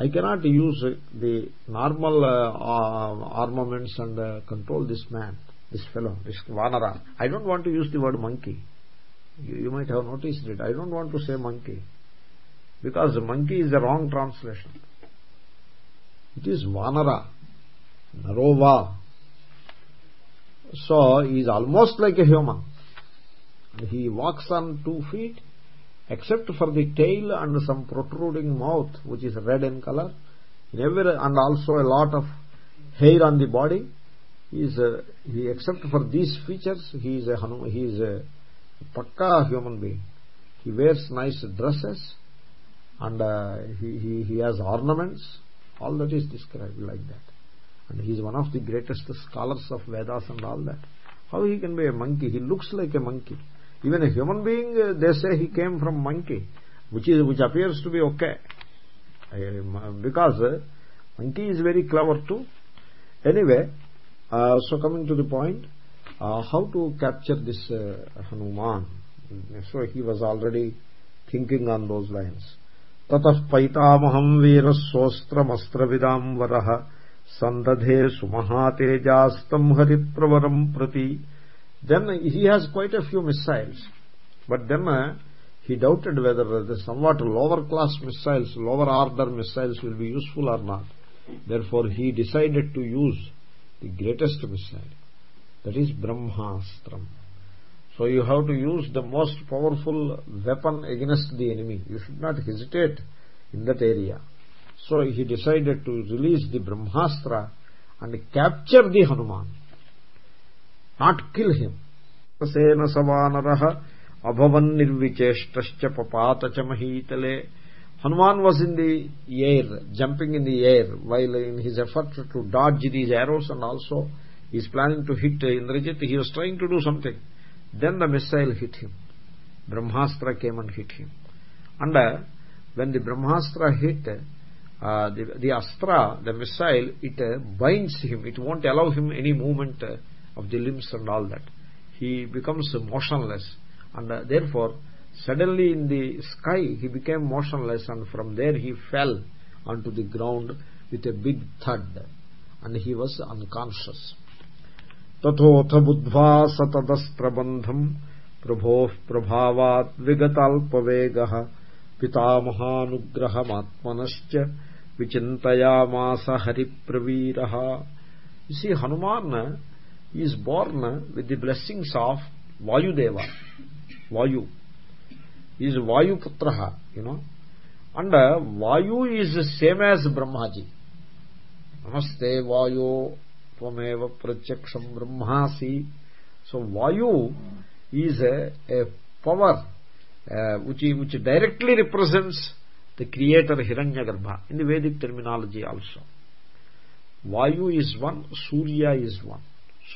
I cannot use the normal uh, armaments and uh, control this man, this fellow, this Vanara. I don't want to use the word monkey. You, you might have noticed it. I don't want to say monkey. Because monkey is the wrong translation. It is Vanara, Narova. So, he is almost like a human. He walks on two feet except for the tail and some protruding mouth which is red in color. And also a lot of hair on the body. He is a, he except for these features he is a he is a pakka human being. He wears nice dresses and uh, he, he he has ornaments. All that is described like that and he is one of the greatest scholars of vedas and all that. How he can be a monkey? He looks like a monkey. Even a human being uh, they say he came from monkey which is which appears to be okay. Uh, because uh, monkey is very clever too. Anyway uh, so coming to the point uh, how to capture this uh, hanuman? So he was already thinking on those lines. Tatah paitamaham veerasostramastravadam varah Sandadhe sumahatejastam prati. Then he has quite a few missiles. But then uh, he doubted whether the somewhat lower class missiles, lower order missiles will be useful or not. Therefore he decided to use the greatest missile. That is Brahmastram. So you have to use the most powerful weapon against the enemy. You should not hesitate in that area so he decided to release the brahmastra and capture the hanuman not kill him సేన సవానర అభవన్ నిర్విచేష్టశ్చ పపాత చ మహీతలే Hanuman was in the air, jumping in the air, while in his effort to dodge these arrows and also he is planning to hit Indrajit, he was trying to do something. Then the missile hit him. Brahmastra came and hit him. And uh, when the Brahmastra hit, uh, the, the Astra, the missile, it uh, binds him. It won't allow him any movement uh, of the limbs and all that. He becomes motionless. And uh, therefore, Suddenly in the sky he became motionless and from there he fell onto the ground with a big thud and he was unconscious. तथोऽथ बुद्ध्वा स तदस्त्रबन्धम् प्रभोः प्रभावात् विगताल्पवेगः पितामहानुग्रहमात्मनश्च विचिन्तयामास हरिप्रवीरः vayu putraha you know and uh, vayu is same as brahmaji namaste vayu tvameva pratyaksham brahmasi so vayu is a, a power uh, which which directly represents the creator hiranyagarbha in the vedic terminology also vayu is one surya is one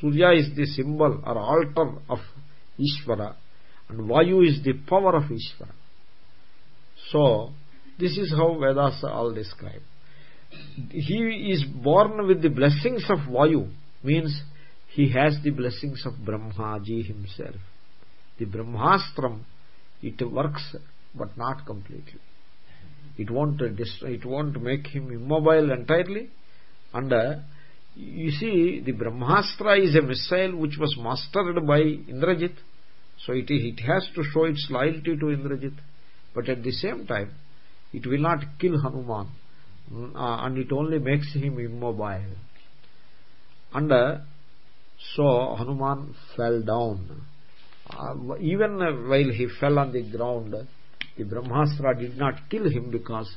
surya is the symbol or altar of ishvara and vayu is the power of Ishvara. So, this is how Vedas all describe. He is born with the blessings of Vayu, means he has the blessings of Brahmaji himself. The Brahmastram, it works but not completely. It won't, it won't make him immobile entirely. And uh, you see, the Brahmastra is a missile which was mastered by Indrajit so it, it has to show its loyalty to Indrajit. But at the same time, it will not kill Hanuman. Mm, uh, and it only makes him immobile. And uh, so Hanuman fell down. Uh, even while he fell on the ground, the Brahmastra did not kill him because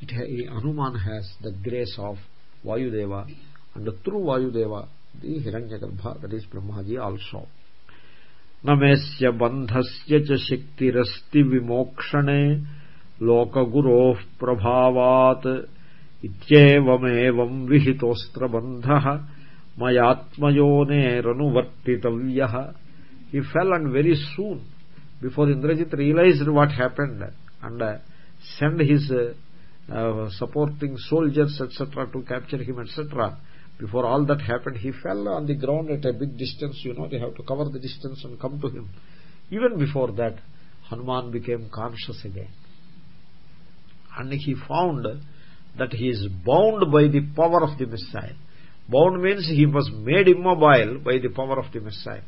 it, Hanuman has the grace of Vayudeva. And through Vayudeva, the Hiranyagarbha, that is Brahmaji also. न मेस्य बन्धस्य च शक्तिरस्ति विमोक्षणे लोकगुरोः प्रभावात् इत्येवमेवम् विहितोऽस्त्रबन्धः मयात्मयोनेरनुवर्तितव्यः he fell and very soon before Indrajit realized what happened and sent his uh, supporting soldiers etc to capture him etc before all that happened he fell on the ground at a big distance you know they have to cover the distance and come to him. Even before that hanuman became conscious again. And he found that he is bound by the power of the missile bound means he was made immobile by the power of the missile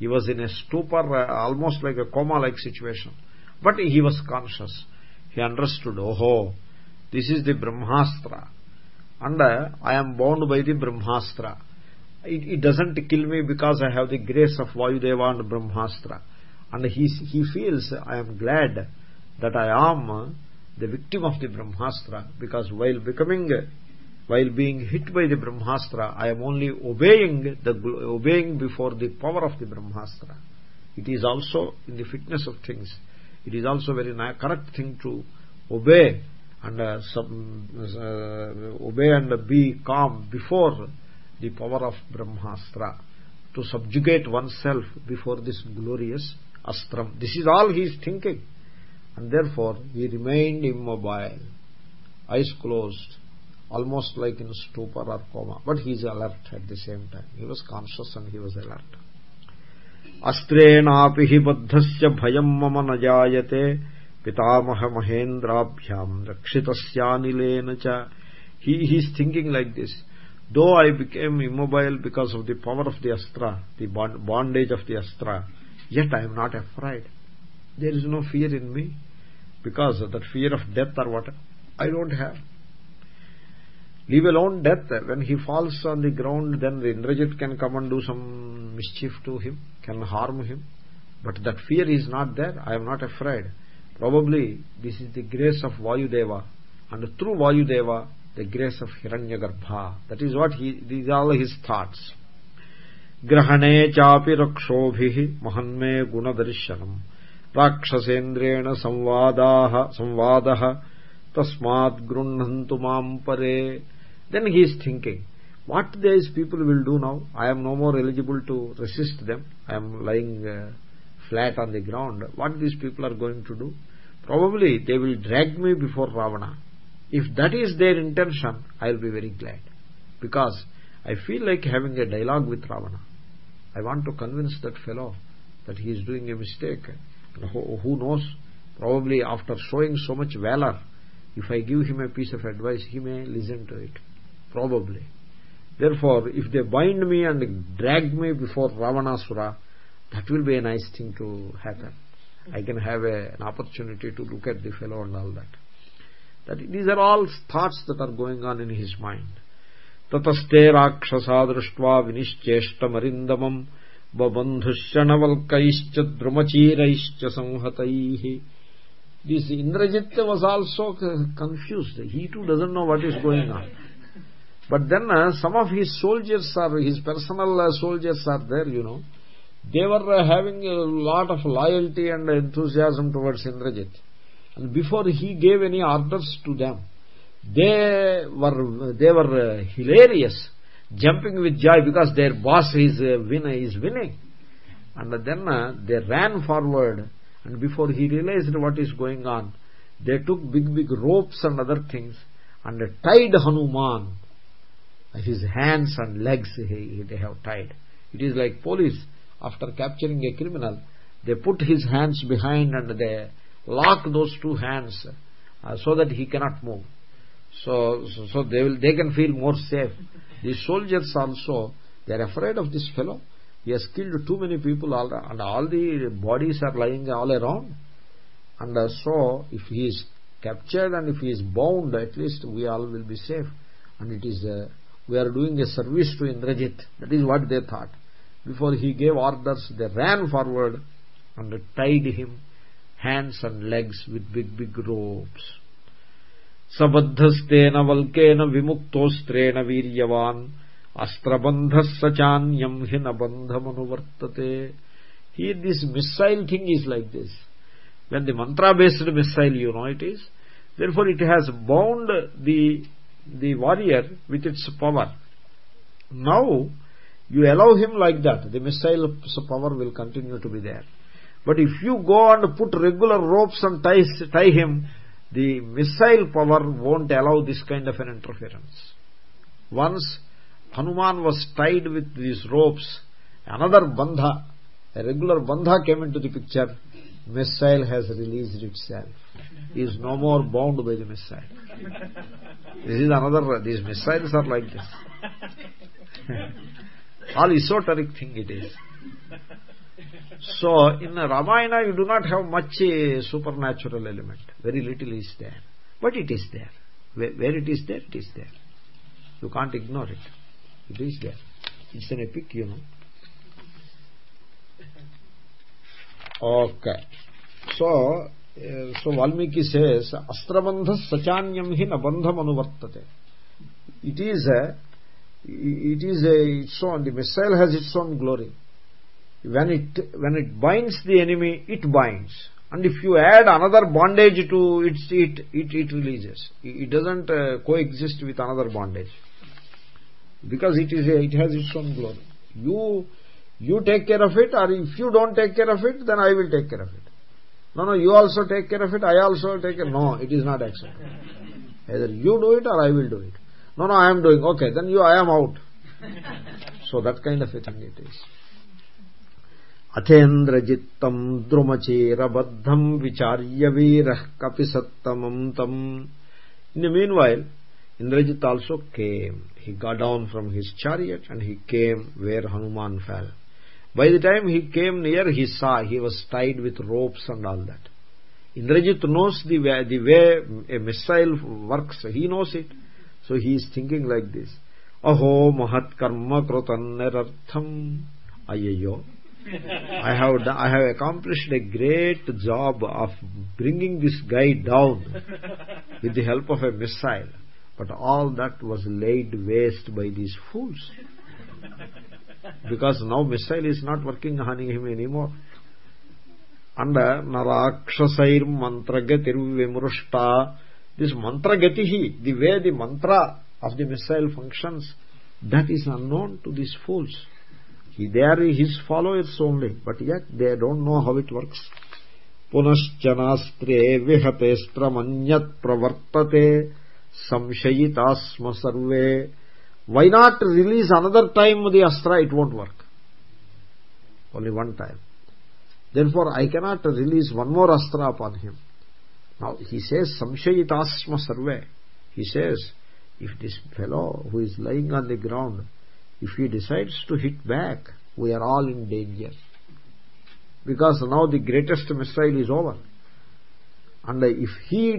he was in a stupor uh, almost like a coma like situation but he was conscious he understood oh this is the brahmastra and uh, I am bound by the Brahmastra. It, it, doesn't kill me because I have the grace of Vayudeva and Brahmastra. And he, he feels, I am glad that I am the victim of the Brahmastra because while becoming, while being hit by the Brahmastra, I am only obeying, the, obeying before the power of the Brahmastra. It is also in the fitness of things. It is also very correct thing to obey and uh, uh, obey and be calm before the power of brahmastra to subjugate oneself before this glorious astram this is all he is thinking and therefore he remained immobile eyes closed almost like in stupor or coma but he is alert at the same time he was conscious and he was alert अस्त्रेणापि हि बद्धस्य भयम् मम न जायते पितामह mahendrabhyam rakshitasyanilena cha he he is thinking like this though i became immobile because of the power of the astra the bondage of the astra yet i am not afraid there is no fear in me because of that fear of death or what i don't have leave alone death when he falls on the ground then the indrajit can come and do some mischief to him can harm him but that fear is not there i am not afraid Probably this is the grace of Vayudeva and through Vayudeva the grace of Hiranyagarbha. That is what he, these are all his thoughts. గ్రహణే చాపి రక్షోభి మహన్మే గుణదర్శనం రాక్షసేంద్రేణ సంవాద తస్మాత్ గృహంతు మాం పరే then he is thinking what these people will do now? I am no more eligible to resist them. I am lying uh, flat on the ground. What these people are going to do? Probably they will drag me before ravana. If that is their intention i will be very glad. Because i feel like having a dialogue with ravana. I want to convince that fellow that he is doing a mistake. Who knows? Probably after showing so much valor if i give him a piece of advice he may listen to it probably. Therefore if they bind me and drag me before ravanasura that will be a nice thing to happen. I can have a, an opportunity to look at the fellow and all that. That these are all thoughts that are going on in his mind. This రాక్షసా was also confused. He too doesn't know what is going on but then uh, some of his soldiers are his personal uh, soldiers are there you know. They were uh, having a lot of loyalty and enthusiasm towards indrajit. And before he gave any orders to them they were they were uh, hilarious jumping with joy because their boss is uh, winner is winning. And then uh, they ran forward and before he realized what is going on they took big big ropes and other things and tied hanuman his hands and legs he, they have tied. It is like police after capturing a criminal they put his hands behind and they lock those two hands uh, so that he cannot move. So so, so they will they can feel more safe. The soldiers also they are afraid of this fellow. He has killed too many people all, and all the bodies are lying all around. And uh, so if he is captured and if he is bound at least we all will be safe. And it is uh, we are doing a service to indrajit that is what they thought before he gave orders they ran forward and tied him hands and legs with big big ropes सबद्धस्तेन वल्केन विमुक्तोस्त्रेण वीर्यवान् अस्त्रबन्धः स चान्यम् हि न बन्धमनुवर्तते here this missile thing is like this when the mantra based missile you know it is therefore it has bound the the warrior with its power. Now you allow him like that the missile power will continue to be there. But if you go and put regular ropes and tie, tie him the missile power won't allow this kind of an interference. Once hanuman was tied with these ropes another bandha a regular bandha came into the picture missile has released itself. Is no more bound by the missile. This is another these missiles are like this. All esoteric thing it is. So in ramayana you do not have much uh, supernatural element. Very little is there. But it is there. Where it is there it is there. You can't ignore it. It is there. It's an epic you know okay so uh, so valmiki says astrabandha sachanyam hi nabandham anuvartate it is a it is a its own the missile has its own glory when it when it binds the enemy it binds and if you add another bondage to its it it, it releases it doesn't uh, coexist with another bondage because it is a, it has its own glory you You take care of it, or if you don't take care of it, then I will take care of it. No, no, you also take care of it, I also take care. No, it is not acceptable. Either you do it or I will do it. No, no, I am doing. Okay, then you, I am out. So that kind of a thing it is. अथेन्द्रजित्तम् द्रुमचेरबद्धम् विचार्य वीरः कपिसत्तमम् In the meanwhile, Indrajit also came. He got down from his chariot and he came where Hanuman fell by the time he came near he saw he was tied with ropes and all that. Indrajit knows the way, the way a missile works he knows it. So he is thinking like this. Aho mahat karma krutan nirartham I have I have accomplished a great job of bringing this guy down with the help of a missile. But all that was laid waste by these fools because now missile is not working harming him anymore. And uh, narakshasair mantragatir vimrushta this mantragatihi the way the mantra of the missile functions that is unknown to these fools. He there his followers only but yet they don't know how it works. పునశ్చనాస్త్రే విహతే స్త్రమన్యత్ ప్రవర్తతే సంశయితాస్మ సర్వే why not release another time the astra? It won't work. Only one time. Therefore i cannot release one more astra upon him. Now he says samshayitasma sarve. He says if this fellow who is lying on the ground if he decides to hit back we are all in danger. Because now the greatest missile is over. And if he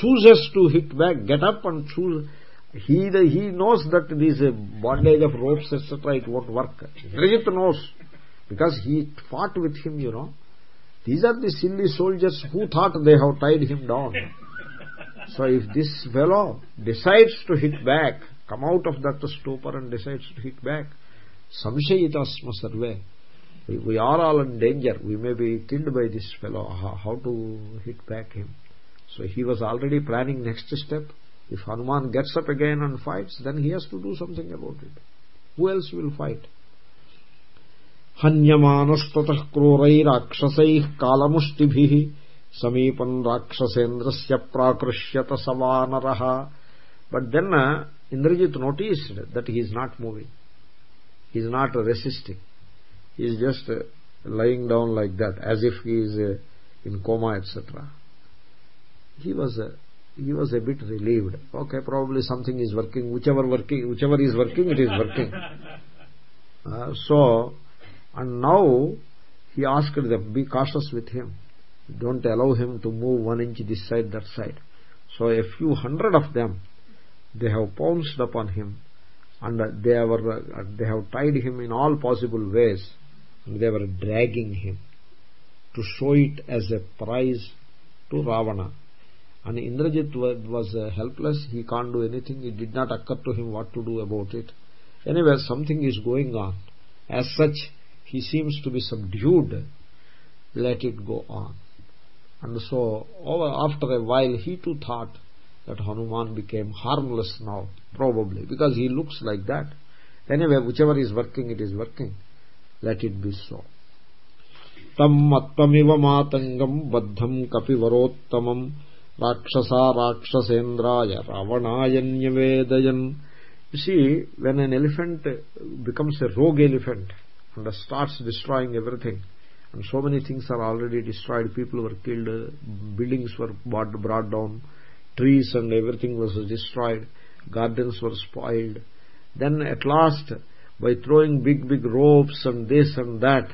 chooses to hit back get up and choose he he knows that this uh, bondage of ropes etc it won't work. Indrajit knows. Because he fought with him you know. These are the silly soldiers who thought they have tied him down. So if this fellow decides to hit back come out of that stupor and decides to hit back samshayitasma sarve. We are all in danger. We may be killed by this fellow. How to hit back him? So he was already planning next step if hanuman gets up again and fights then he has to do something about it who else will fight हन्यमानस्ततः क्रूरैराक्षसैः कालमुष्टिभिः समीपम् राक्षसेन्द्रस्य प्राकृष्यत सवानरः but then uh, Indrajit noticed that he is not moving he is not resisting he is just uh, lying down like that as if he is uh, in coma etc he was uh, a bit relieved. Okay probably something is working. Whichever working whichever is working it is working. Uh, so and now he asked them be cautious with him. Don't allow him to move one inch this side that side. So a few hundred of them they have pounced upon him. And they were they have tied him in all possible ways. They were dragging him to show it as a prize to Ravana and Indrajit was uh, helpless. He can't do anything. It did not occur to him what to do about it. Anyway something is going on. As such he seems to be subdued. Let it go on. And so after a while he too thought that Hanuman became harmless now probably because he looks like that. Anyway whichever is working it is working. Let it be so. Tam mattamiva matangam baddham rakshasa rakshasendraya ravanayanyvedayan you see when an elephant becomes a rogue elephant and starts destroying everything and so many things are already destroyed people were killed buildings were brought down trees and everything was destroyed gardens were spoiled. Then at last by throwing big big ropes and this and that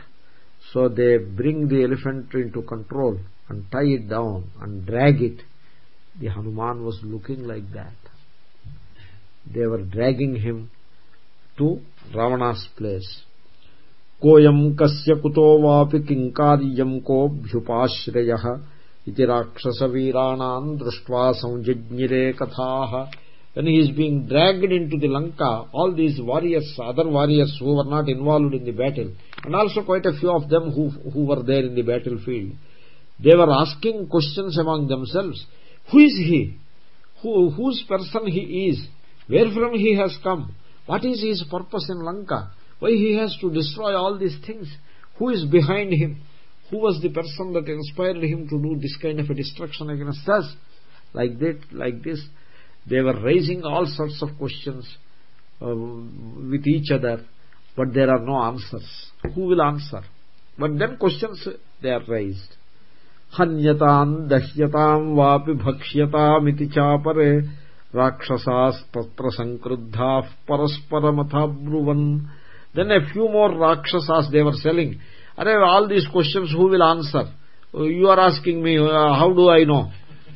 so they bring the elephant into control and tie it down and drag it the hanuman was looking like that they were dragging him to ravana's place कोऽयम् कस्य कुतो वापि किङ्कार्यम् कोऽभ्युपाश्रयः इति राक्षसवीराणाम् दृष्ट्वा संजज्ञिरे कथाः when he is being dragged into the Lanka, all these warriors, other warriors who were not involved in the battle, and also quite a few of them who, who were there in the battlefield, they were asking questions among themselves. who is he? Who, whose person he is? Where from he has come? What is his purpose in Lanka? Why he has to destroy all these things? Who is behind him? Who was the person that inspired him to do this kind of a destruction against us? Like that, like this they were raising all sorts of questions uh, with each other but there are no answers who will answer but then questions they are raised हन्यता दह्यतां वापि भक्ष्यता चापरे राक्षसास्तत्र संक्रुद्धाः परस्परमथाब्रुवन्। Then a few more rakshasas they were selling are all these questions who will answer you are asking me how do I know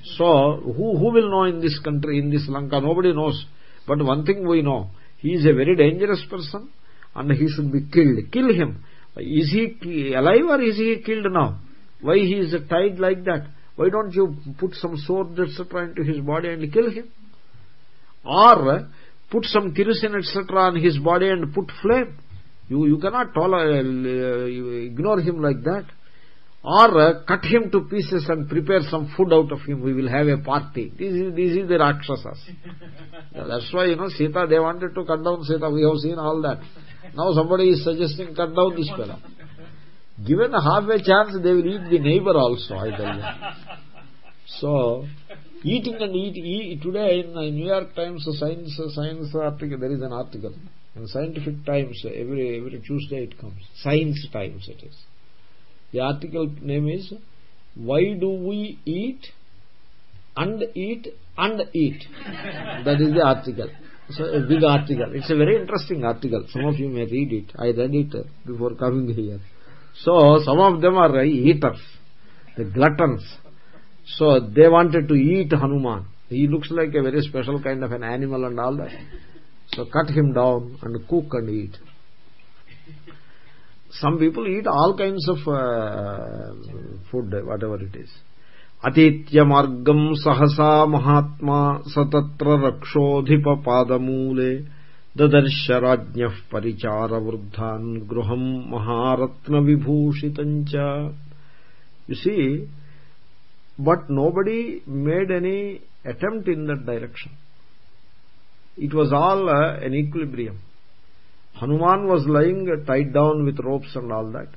so who who will know in this country in this Lanka nobody knows but one thing we know he is a very dangerous person and he should be killed kill him is he alive or is he killed now why he is tied like that? Why don't you put some sword etc into his body and kill him? Or put some kerosene etc on his body and put flame. You you cannot tolerate uh, ignore him like that. Or uh, cut him to pieces and prepare some food out of him. We will have a party. This is this is the rakshasas. That's why you know sita they wanted to cut down sita. We have seen all that. Now somebody is suggesting cut down this fellow given half a chance they will eat the neighbor also i tell you. So eating and eat, eat today in the new york times science science article there is an article. In scientific times every every tuesday it comes. Science times it is. The article name is why do we eat and eat and eat? That is the article. So a big article. It's a very interesting article. Some of you may read it. I read it before coming here so some of them are eaters the gluttons. So they wanted to eat hanuman. He looks like a very special kind of an animal and all that. So cut him down and cook and eat. Some people eat all kinds of uh, food whatever it is. Atitya margam sahasa mahatma satatra rakshodhipa padamule parichara vruddhan gruham maharatna vibhushitancha you see but nobody made any attempt in that direction it was all uh, an equilibrium Hanuman was lying tied down with ropes and all that.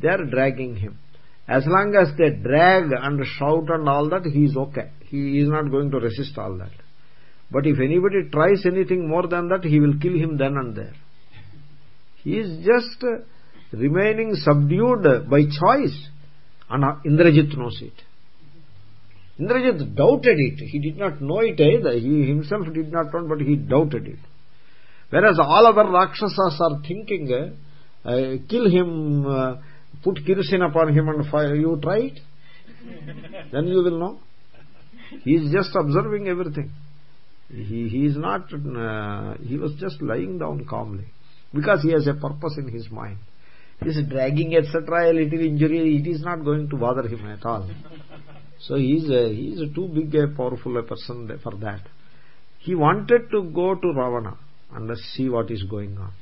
They are dragging him. As long as they drag and shout and all that, he is okay. He is not going to resist all that. But if anybody tries anything more than that, he will kill him then and there. He is just remaining subdued by choice. And Indrajit knows it. Indrajit doubted it. He did not know it either. He himself did not know, but he doubted it whereas all other rakshasas are thinking uh, kill him uh, put kerosene upon him and fire you try it then you will know he is just observing everything he he is not uh, he was just lying down calmly because he has a purpose in his mind. This dragging etc a little injury. It is not going to bother him at all. So he is a, he is a too big a powerful a person for that. He wanted to go to ravana and see what is going on.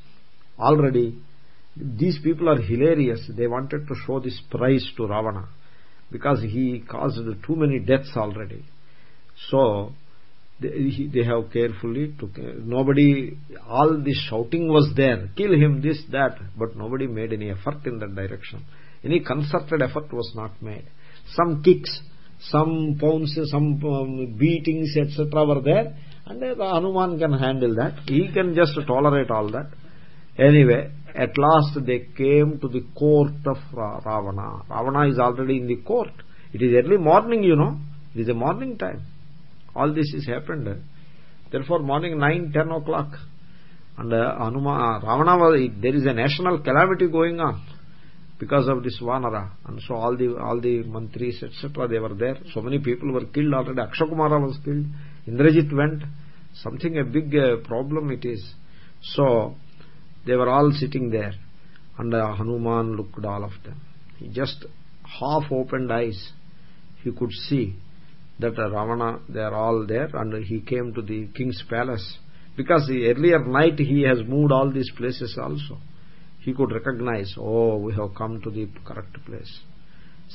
Already these people are hilarious. They wanted to show this prize to ravana because he caused too many deaths already. So they, they have carefully took nobody all this shouting was there kill him this that but nobody made any effort in that direction any concerted effort was not made some kicks some pounces some um, beatings etc were there and the Hanuman can handle that. He can just tolerate all that. Anyway, at last they came to the court of Ravana. Ravana is already in the court. It is early morning, you know. It is a morning time. All this has happened. Therefore, morning 9, 10 o'clock. And uh, Hanuman, Ravana, there is a national calamity going on because of this Vanara. And so all the all the mantris, etc., they were there. So many people were killed already. Akshakumara was killed. Indrajit went. Something a big uh, problem it is. So they were all sitting there. And uh, Hanuman looked all of them. He just half opened eyes. He could see that Ravana, they are all there. And he came to the king's palace. Because the earlier night he has moved all these places also he could recognize oh we have come to the correct place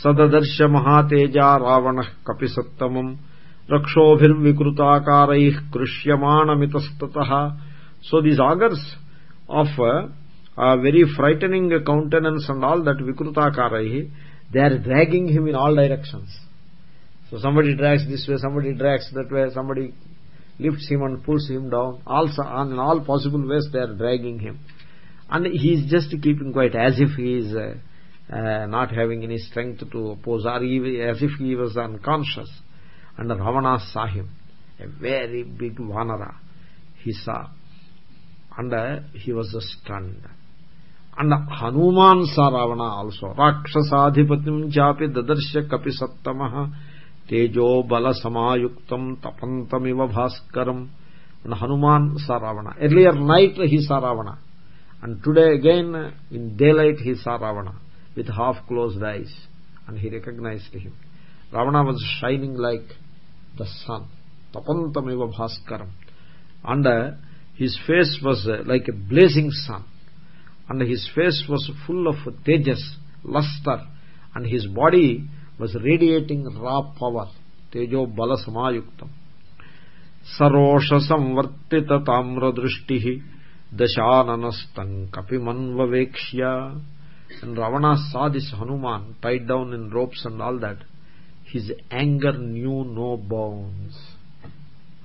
sadadarsha mahateja ravana kapisattamam rakshobhirvikrutakarai krushyamanamitastataha so these augurs of uh, a very frightening countenance and all that vikrutakarai they are dragging him in all directions so somebody drags this way somebody drags that way somebody lifts him and pulls him down also in all possible ways they are dragging him and he is just keeping quiet as if he is uh, uh, not having any strength to oppose or as if he was unconscious and Ravana saw him a very big vanara he saw and uh, he was stunned and Hanuman saw Ravana also Rakshasadhipatim chapi dadarsha kapisattamah tejo bala samayuktam tapantamiva bhaskaram and Hanuman saw Ravana earlier night he saw Ravana and today again in daylight he saw Ravana with half closed eyes and he recognized him. Ravana was shining like the sun. Tapantamiva bhaskaram. And uh, his face was uh, like a blazing sun. and his face was full of tejas luster and his body was radiating raw power tejo bala samayuktam sarosha samvartita tamra drishti dashananastam kapimanvavekshya and ravana saw this hanuman tied down in ropes and all that his anger knew no bounds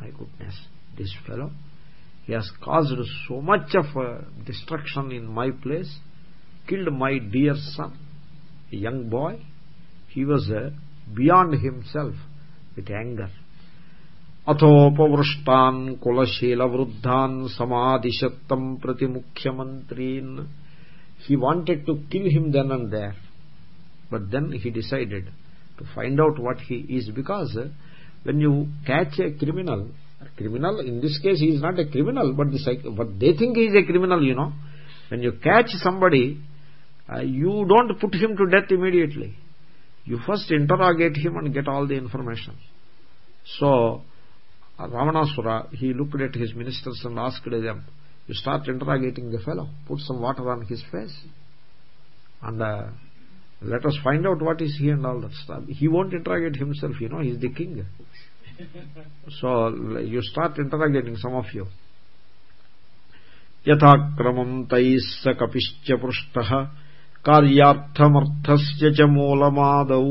my goodness this fellow he has caused so much of uh, destruction in my place killed my dear son a young boy he was beyond himself with anger. Athopavrushtan kulashila vruddhan samadishattam prati mukhyamantrin he wanted to kill him then and there. But then he decided to find out what he is because when you catch a criminal criminal in this case he is not a criminal but the what they think he is a criminal you know. When you catch somebody uh, you don't put him to death immediately you first interrogate him and get all the information so uh, ravanasura he looked at his ministers and asked them you start interrogating the fellow put some water on his face and uh, let us find out what is he and all that stuff he won't interrogate himself you know he is the king so you start interrogating some of you यथाक्रमम् तैः स कपिश्च पृष्टः कार्यार्थमर्थस्य च मूलमादौ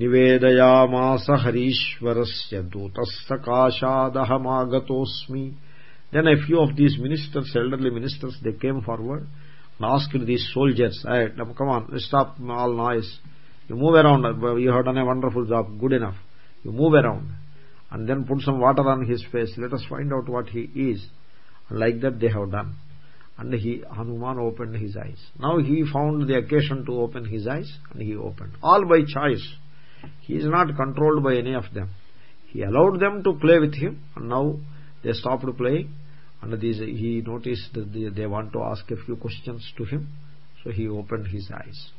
निवेदयामास हरीश्वरस्य दूतः सकाशादहमागतोऽस्मि then a few of these ministers elderly ministers they came forward and asked these soldiers hey come on stop all noise you move around you have done a wonderful job good enough you move around and then put some water on his face let us find out what he is and like that they have done and he hanuman opened his eyes. Now he found the occasion to open his eyes and he opened. All by choice. He is not controlled by any of them. He allowed them to play with him and now they stopped playing. And these he noticed that they, want to ask a few questions to him. So he opened his eyes.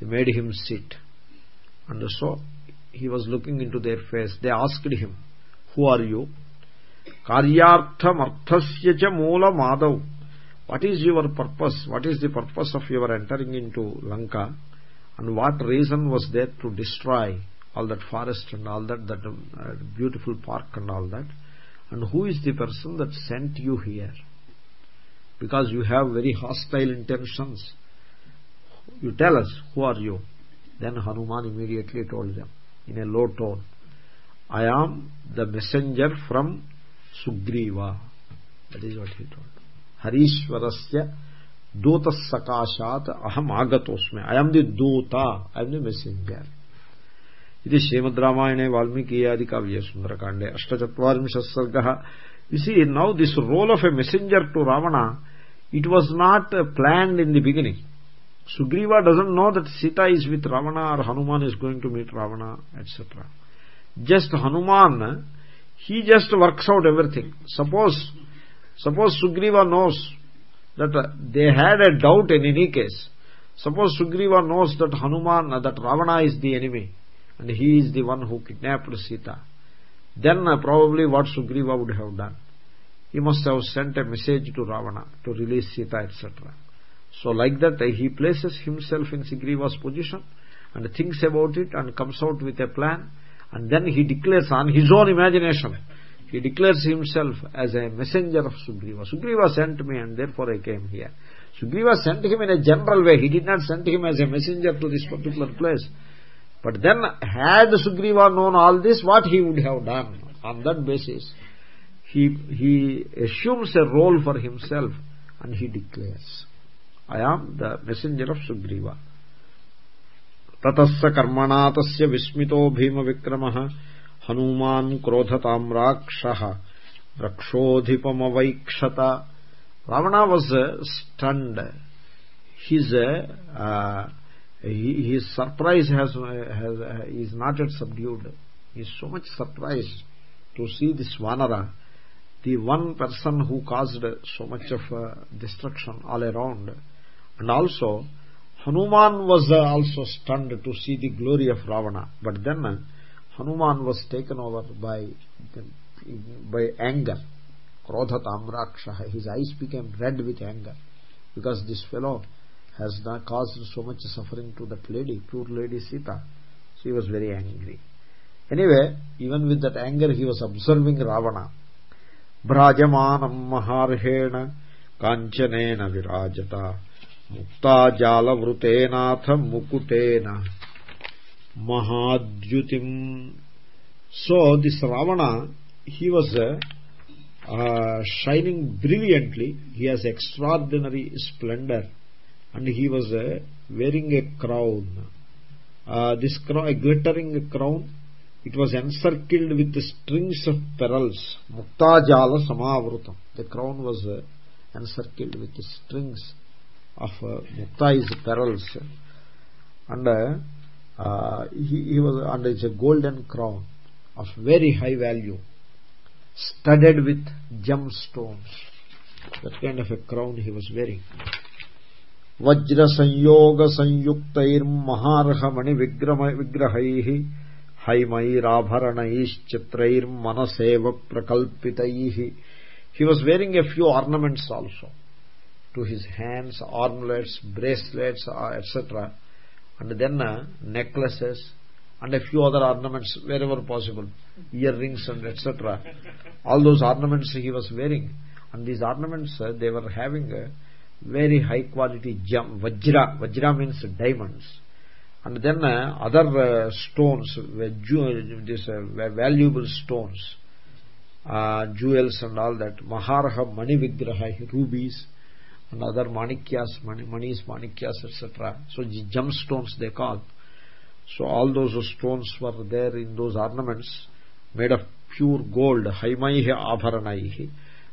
They made him sit. And so he was looking into their face. They asked him who are you? Cha moola madav what is your purpose? What is the purpose of your entering into lanka? And what reason was there to destroy all that forest and all that that uh, beautiful park and all that? And who is the person that sent you here? Because you have very hostile intentions. You tell us who are you? Then hanuman immediately told them in a low tone i am the messenger from sugriva. That is what he told harishwarasya duta sakashat aham agatosmi i am the duta i am the messenger ఇది శ్రీమద్ రామాయణే వాల్మీకి ఆది కావ్య సుందరకాండే అష్టచత్వారింశ సర్గ you see now this role of a messenger to ravana it was not planned in the beginning sugriva doesn't know that sita is with ravana or hanuman is going to meet ravana etc just hanuman he just works out everything suppose suppose sugriva knows that uh, they had a doubt in any case. Suppose sugriva knows that hanuman uh, that ravana is the enemy and he is the one who kidnapped sita then uh, probably what sugriva would have done? He must have sent a message to ravana to release sita etc so like that he places himself in sugriva's position and thinks about it and comes out with a plan and then he declares on his own imagination he declares himself as a messenger of sugriva. Sugriva sent me and therefore i came here. Sugriva sent him in a general way. He did not send him as a messenger to this particular place. But then had sugriva known all this what he would have done? On that basis he he assumes a role for himself and he declares i am the messenger of sugriva. తతస్స karmana, tatasya vismito bhima vikrama. Hanuman क्रोधताम्राक्षः रक्षोधिपमवैक्षत ravana was uh, stunned his uh, his surprise has has uh, is not yet subdued he is so much surprised to see this vanara the one person who caused so much of uh, destruction all around and also Hanuman was uh, also stunned to see the glory of Ravana. But then uh, Hanuman was taken over by, by anger. Krodha Tamraksha. His eyes became red with anger. because this fellow has not caused so much suffering to that lady poor lady sita she was very angry anyway even with that anger he was observing ravana భ్రాజమానం మహార్హేణ కాంచనేన విరాజత ముక్తాజాలవృతేనాథ ముకుటేన mahadyutim. So this ravana he was uh, uh, shining brilliantly. He has extraordinary splendor. And he was uh, wearing a crown. This crown a glittering crown it was encircled with strings of pearls. Muktajala samavrutam. The crown was encircled with strings of uh, mukta is pearls. And uh, uh, he, he was and it's a golden crown of very high value studded with gemstones that kind of a crown he was wearing vajra sanyoga sanyuktair maharhamani vigrama vigrahaihi हैमैराभरणैश्चित्रैर्मनसेव प्रकल्पितैः he was wearing a few ornaments also to his hands armlets bracelets uh, etc and then uh, necklaces and a few other ornaments wherever possible. Earrings and etc all those ornaments he was wearing. And these ornaments uh, they were having very high quality gem vajra. Vajra means diamonds. And then uh, other stones this valuable stones. Jewels and all that. Maharha mani vigraha rubies and other manikyas mani, manis manikyas etc so gemstones they call so all those stones were there in those ornaments made of pure gold haimaihi abharanaihi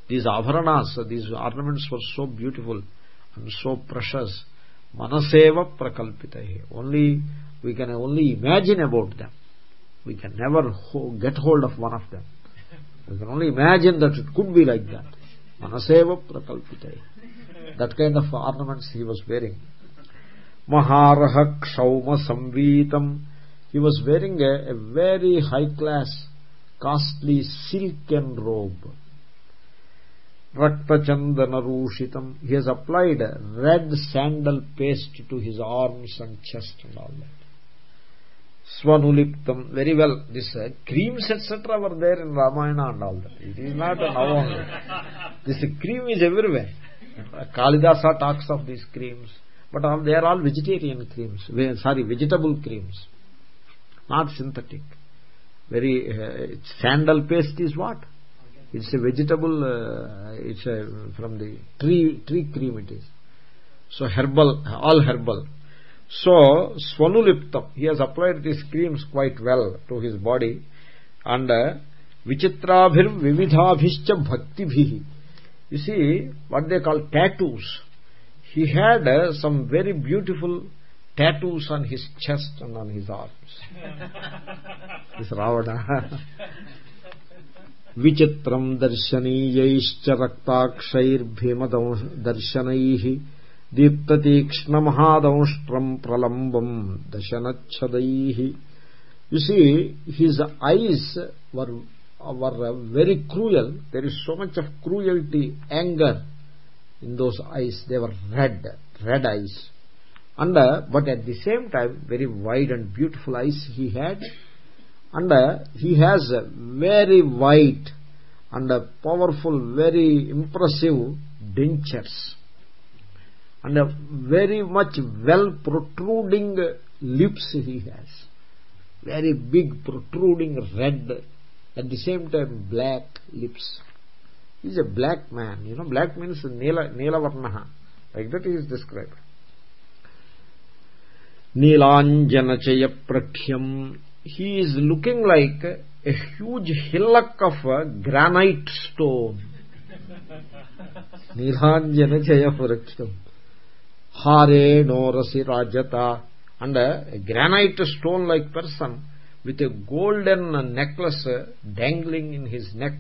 these abharanas these ornaments were so beautiful and so precious manaseva prakalpitahi only we can only imagine about them we can never get hold of one of them we can only imagine that it could be like that manaseva prakalpitahi that kind of ornaments he was wearing maharaha kshauma he was wearing a, very high class costly silken robe Rakta He has applied red sandal paste to his arms and chest and all that. Swanuliptam. Very well. This uh, creams etc. were there in Ramayana and all that. It is not now only. This cream is everywhere. Kalidasa talks of these creams. But they are all vegetarian creams. Sorry, vegetable creams. Not synthetic. Very uh, sandal paste is what? it's a vegetable uh, it's a, from the tree tree cream it is so herbal all herbal so swanuliptam he has applied these creams quite well to his body and uh, vichitrabhir vividhabhischa bhaktibhi you see what they call tattoos he had uh, some very beautiful tattoos on his chest and on his arms this ravana విచిత్రం దర్శనీయైశ్చ రక్తాక్షైర్భీమదర్శనైः దీప్తతీక్ష్ణమహాదంష్ట్రం ప్రలంబం దశనచ్చదైः you see his eyes were were very cruel there is so much of cruelty anger in those eyes. They were red red eyes. And uh, but at the same time very wide and beautiful eyes he had. And uh, he has very white and powerful very impressive dentures. And very much well protruding lips he has. Very big protruding red at the same time black lips. He is a black man you know black means nila nilavarnaha like that he is described. Nilanjanachaya prakhyam he is looking like a huge hillock of granite stone. Nilanjanachaya prakhyam hare norasi rajata. And a granite stone like person with a golden necklace dangling in his neck.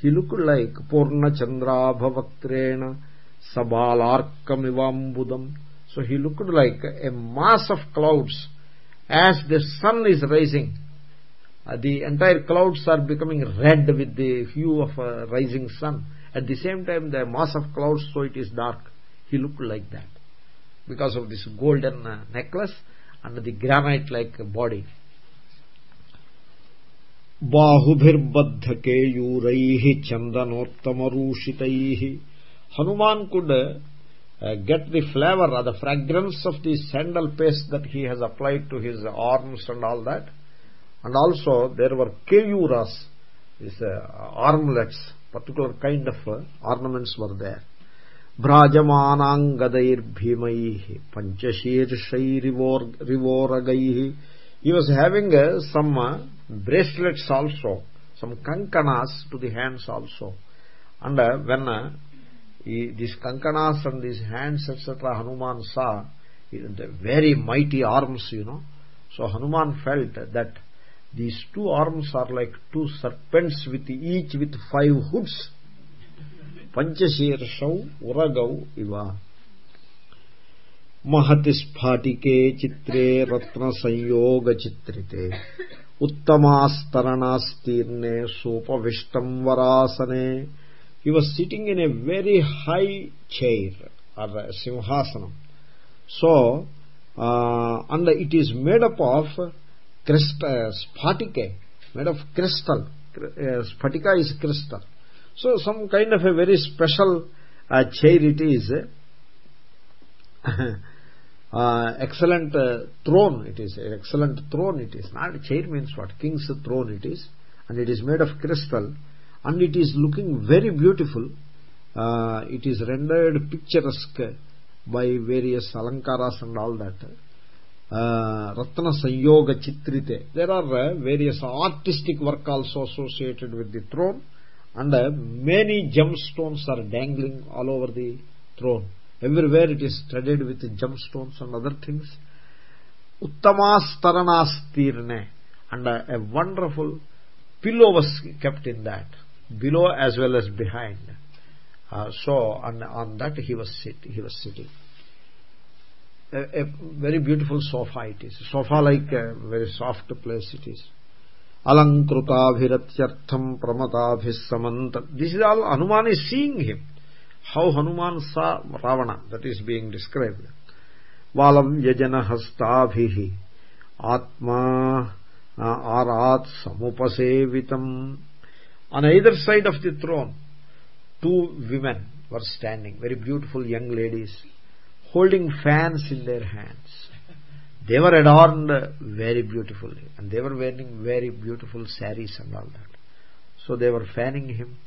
He looked like purna chandrabhavaktrena sabalarkamivambudam so he looked like a mass of clouds. As the sun is rising uh, the entire clouds are becoming red with the hue of a rising sun. At the same time the mass of clouds so it is dark. He looked like that because of this golden uh, necklace and the granite like body बाहुभिर्बद्धकेयूरैः चन्दनोत्तमरूषितैः Hanuman could uh, get the flavor or the fragrance of the sandal paste that he has applied to his arms and all that. And also there were keyuras, is, uh, armlets, particular kind of uh, ornaments were there. भ्राजमानाङ्गदैर्भीमैः पञ्चशीर्षैरिवोरगैः He was having some bracelets also some kankanas to the hands also and uh, when uh, he, these kankanas and these hands etc hanuman saw the very mighty arms you know so hanuman felt that these two arms are like two serpents with each with five hoods పంచశీర్షౌ ఉరగౌ ఇవ మహతి స్ఫాటికే చిత్రే రత్న సంయోగ చిత్రితే uttamastaranastirne sopavishtamvarasane he was sitting in a very high chair or simhasanam so uh, and it is made up of crystal uh, sphatica made of crystal uh, sphatica is crystal so some kind of a very special uh, chair it is uh, excellent uh, throne it is. An excellent throne it is. Not chair means what? King's throne it is. And it is made of crystal. And it is looking very beautiful. Uh, it is rendered picturesque by various alankaras and all that. Uh, ratna sanyoga chitrite. There are uh, various artistic work also associated with the throne. And uh, many gemstones are dangling all over the throne everywhere it is studded with gemstones and other things. Uttamastaranastirne and a wonderful pillow was kept in that below as well as behind. Uh, so on, on that he was sit, he was sitting. A, very beautiful sofa it is. Sofa like a very soft place it is. Alankrutabhiratyartham pramatabhisamanta this is all hanuman is seeing him how hanuman saw ravana that is being described. Valam yajana hastabhihi atma arat samupasevitam. On either side of the throne two women were standing very beautiful young ladies holding fans in their hands. They were adorned very beautifully and they were wearing very beautiful saris and all that. So they were fanning him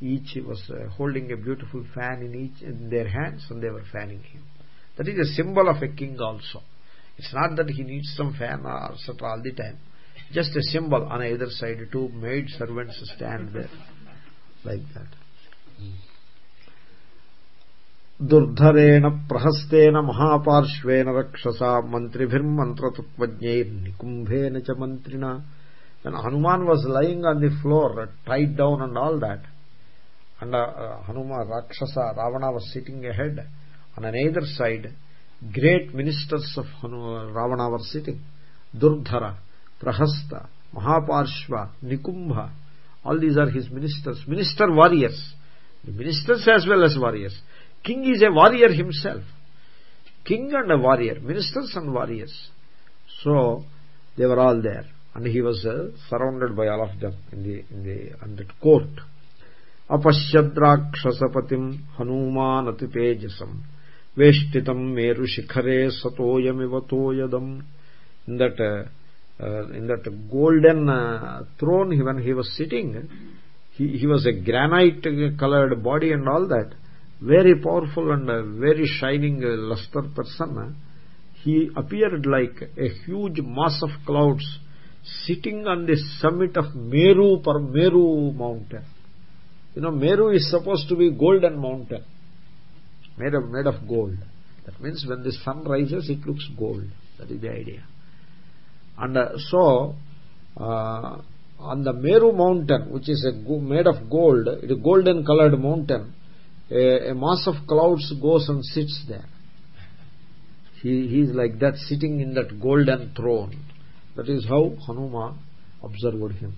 each was uh, holding a beautiful fan in each in their hands and they were fanning him that is a symbol of a king also it's not that he needs some fan or etc all the time just a symbol on either side two maid servants stand there like that దుర్ధరేణ ప్రహస్తేన మహాపార్శ్వేన రక్షసా మంత్రిభిర్మంత్రతత్వజ్ఞైర్నికుంభేన చ మంత్రిణ when hanuman was lying on the floor tied down and all that and uh, hanuman rakshasa ravana was sitting ahead on either side. Great ministers of ravana were sitting. Durdhara prahasta mahaparshva nikumbha all these are his ministers. Minister warriors. Ministers as well as warriors. King is a warrior himself. King and a warrior ministers and warriors. So they were all there. And he was uh, surrounded by all of them in the in the court tejasam veshtitam meru shikhare satoyamiva toyadam in that uh, in that golden uh, throne when he was sitting he, he was a granite colored body and all that very powerful and uh, very shining luster person he appeared like a huge mass of clouds sitting on the summit of meru per meru mountain you know meru is supposed to be golden mountain. Made of made of gold. That means when the sun rises it looks gold. That is the idea. And uh, so uh, on the meru mountain which is a made of gold it is golden colored mountain a, a mass of clouds goes and sits there. He, he is like that sitting in that golden throne. That is how hanuman observed him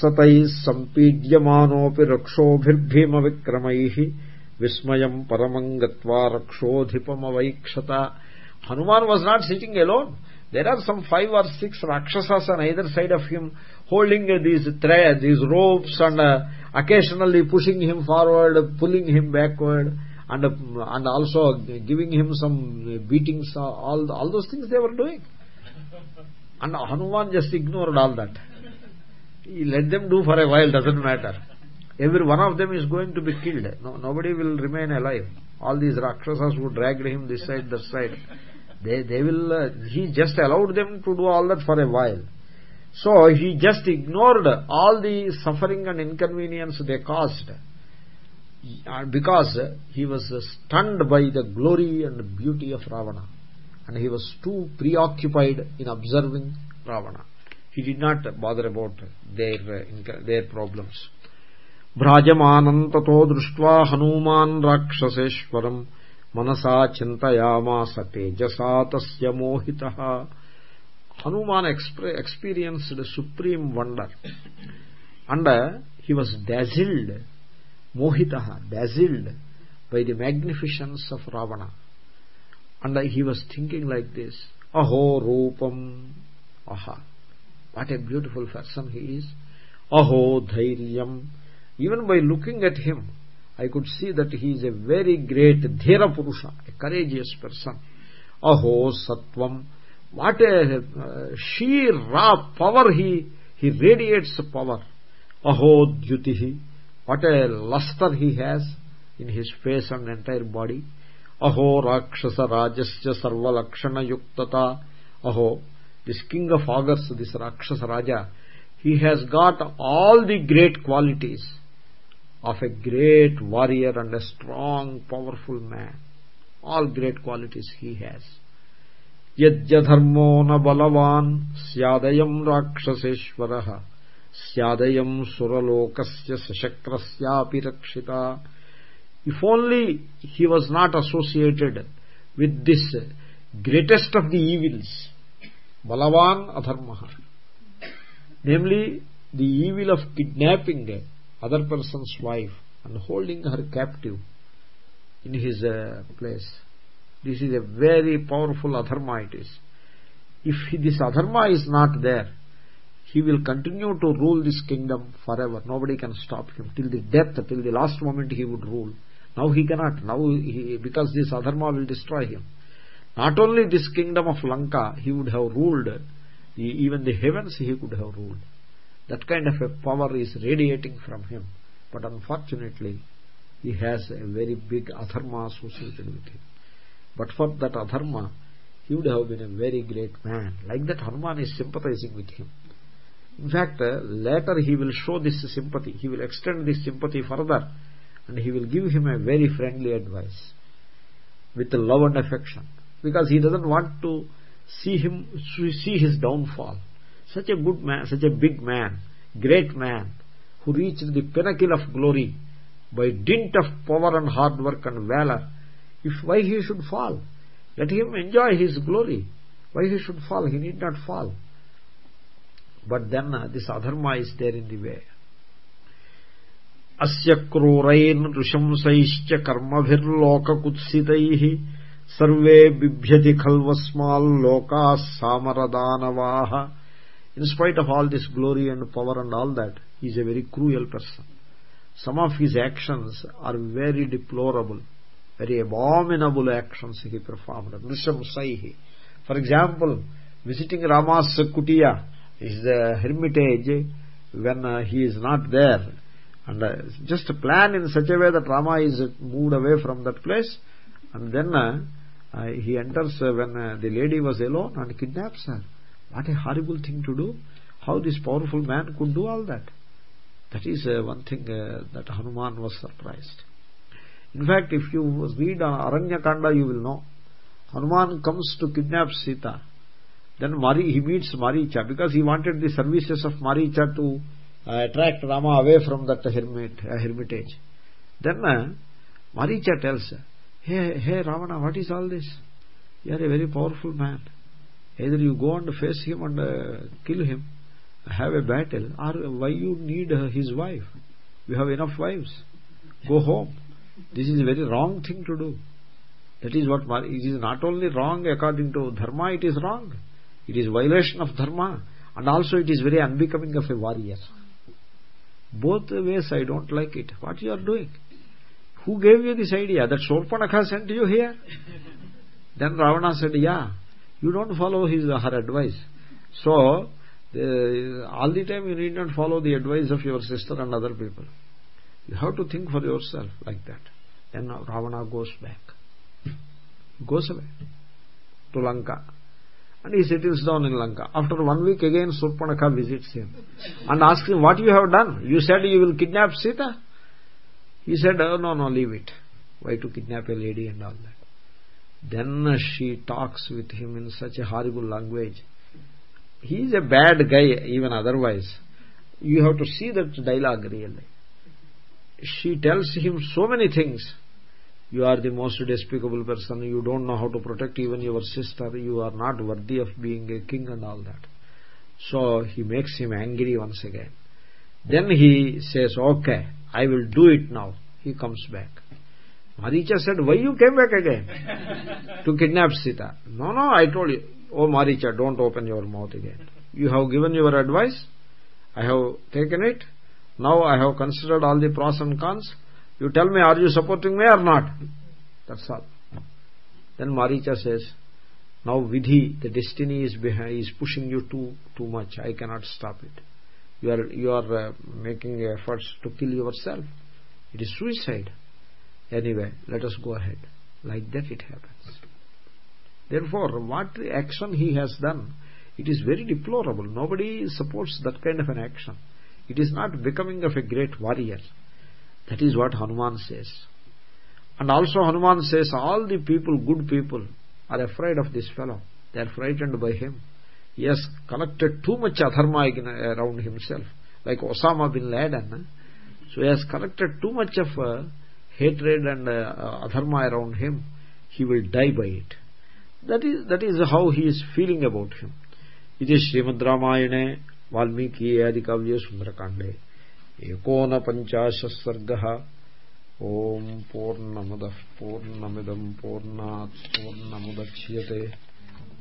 satai sampidyamanophi rakshobhirbhima vikramaihi vismayam paramam gatva rakshodhipamavaiksata hanuman was not sitting alone there are some five or six rakshasas on either side of him holding these threads these ropes and uh, occasionally pushing him forward pulling him backward and and also giving him some beatings all all those things they were doing and hanuman just ignored all that let them do for a while doesn't matter. Every one of them is going to be killed. No nobody will remain alive. All these rakshasas who dragged him this side that side they they will uh, he just allowed them to do all that for a while. So he just ignored all the suffering and inconvenience they caused. Uh, because he was stunned by the glory and beauty of ravana. And he was too preoccupied in observing ravana he did not bother about their uh, their problems భ్రాజమానంతతో దృష్ట్వా హనుమాన్ రాక్షసేశ్వరం మనసా చింతయామాస తేజసా తస్య Mohita hanuman experienced supreme wonder and he was dazzled mohita dazzled by the magnificence of ravana and he was thinking like this aho roopam aha what a beautiful person he is aho dhairyam even by looking at him I could see that he is a very great Dhira Purusha, a courageous person. Aho Sattvam. What a uh, sheer raw power he, he radiates power. Aho Dhyutihi. What a luster he has in his face and entire body. Aho Rakshasa Rajasya Sarva Lakshana Yuktata. Aho. This king of augurs, this Rakshasa Raja, he has got all the great qualities of a great warrior and a strong powerful man. All great qualities he has. Yajjadharmo na balavan syadayam rakshaseshwarah syadayam suralokasya sashakrasyapi rakshita. If only he was not associated with this greatest of the evils balavan adharmah namely the evil of kidnapping other person's wife and holding her captive in his uh, place. This is a very powerful adharma it is. If this adharma is not there he will continue to rule this kingdom forever. Nobody can stop him. Till the death till the last moment he would rule. Now he cannot. Now he, because this adharma will destroy him not only this kingdom of lanka he would have ruled even the heavens he could have ruled. That kind of a power is radiating from him. But unfortunately he has a very big adharma associated with him. But for that adharma he would have been a very great man. Like that hanuman is sympathizing with him. In fact uh, later he will show this sympathy he will extend this sympathy further and he will give him a very friendly advice with love and affection because he doesn't want to see him see his downfall such a good man such a big man great man who reached the pinnacle of glory by dint of power and hard work and valor if why he should fall let him enjoy his glory why he should fall he need not fall but then uh, this adharma is there in the way अस्य क्रूरैर् नृशंसैश्च कर्मभिर्लोककुत्सितैः सर्वे बिभ्यति खल्वस्माल्लोकाः सामरदानवाः in spite of all this glory and power and all that he is a very cruel person some of his actions are very deplorable very abominable actions he performed nrisham saihi for example visiting rama's kutiya is the hermitage when uh, he is not there and uh, just plan in such a way that rama is moved away from that place and then he enters uh, when uh, the lady was alone and kidnaps her. What a horrible thing to do. How this powerful man could do all that. That is uh, one thing uh, that hanuman was surprised. In fact if you read aranya kanda you will know. Hanuman comes to kidnap sita. Then Mari, he meets maricha because he wanted the services of maricha to uh, attract rama away from that hermit hermitage. Then maricha tells hey hey ravana what is all this? You are a very powerful man. Either you go and face him and uh, kill him have a battle or why you need uh, his wife? You have enough wives. Go home. This is a very wrong thing to do. That is what it is not only wrong according to dharma it is wrong. It is violation of dharma and also it is very unbecoming of a warrior. Both ways i don't like it. What you are doing who gave you this idea? That shorpanakha sent you here? Then ravana said yeah you don't follow his her advice. So uh, all the time you need not follow the advice of your sister and other people. You have to think for yourself like that. Then ravana goes back. Goes away to lanka. And he settles down in lanka. After one week again surpanakha visits him and asks him what you have done? You said you will kidnap sita he said oh, no no leave it. Why to kidnap a lady and all that? Then she talks with him in such a horrible language. He is a bad guy even otherwise. You have to see that dialogue really. She tells him so many things. You are the most despicable person. You don't know how to protect even your sister. You are not worthy of being a king and all that. So he makes him angry once again. Then he says okay i will do it now. He comes back. Maricha said why you came back again? To kidnap sita. No no i told you. Oh maricha don't open your mouth again. You have given your advice. I have taken it. Now i have considered all the pros and cons. You tell me are you supporting me or not? That's all. Then maricha says now vidhi the destiny is behind is pushing you too too much. I cannot stop it you are you are uh, making efforts to kill yourself. It is suicide. Anyway let us go ahead. Like that it happens. Therefore what action he has done it is very deplorable. Nobody supports that kind of an action. It is not becoming of a great warrior. That is what hanuman says. And also hanuman says all the people good people are afraid of this fellow. They are frightened by him he has collected too much adharma uh, around himself. Like osama bin laden uh, so he has collected too much of uh, hatred and uh, uh, adharma around him he will die by it. That is that is how he is feeling about him. It is shrimad ramayane valmiki adi kavya sundarakande ekona panchasha sargah om purnamada purnamidam purnat purnamudachyate.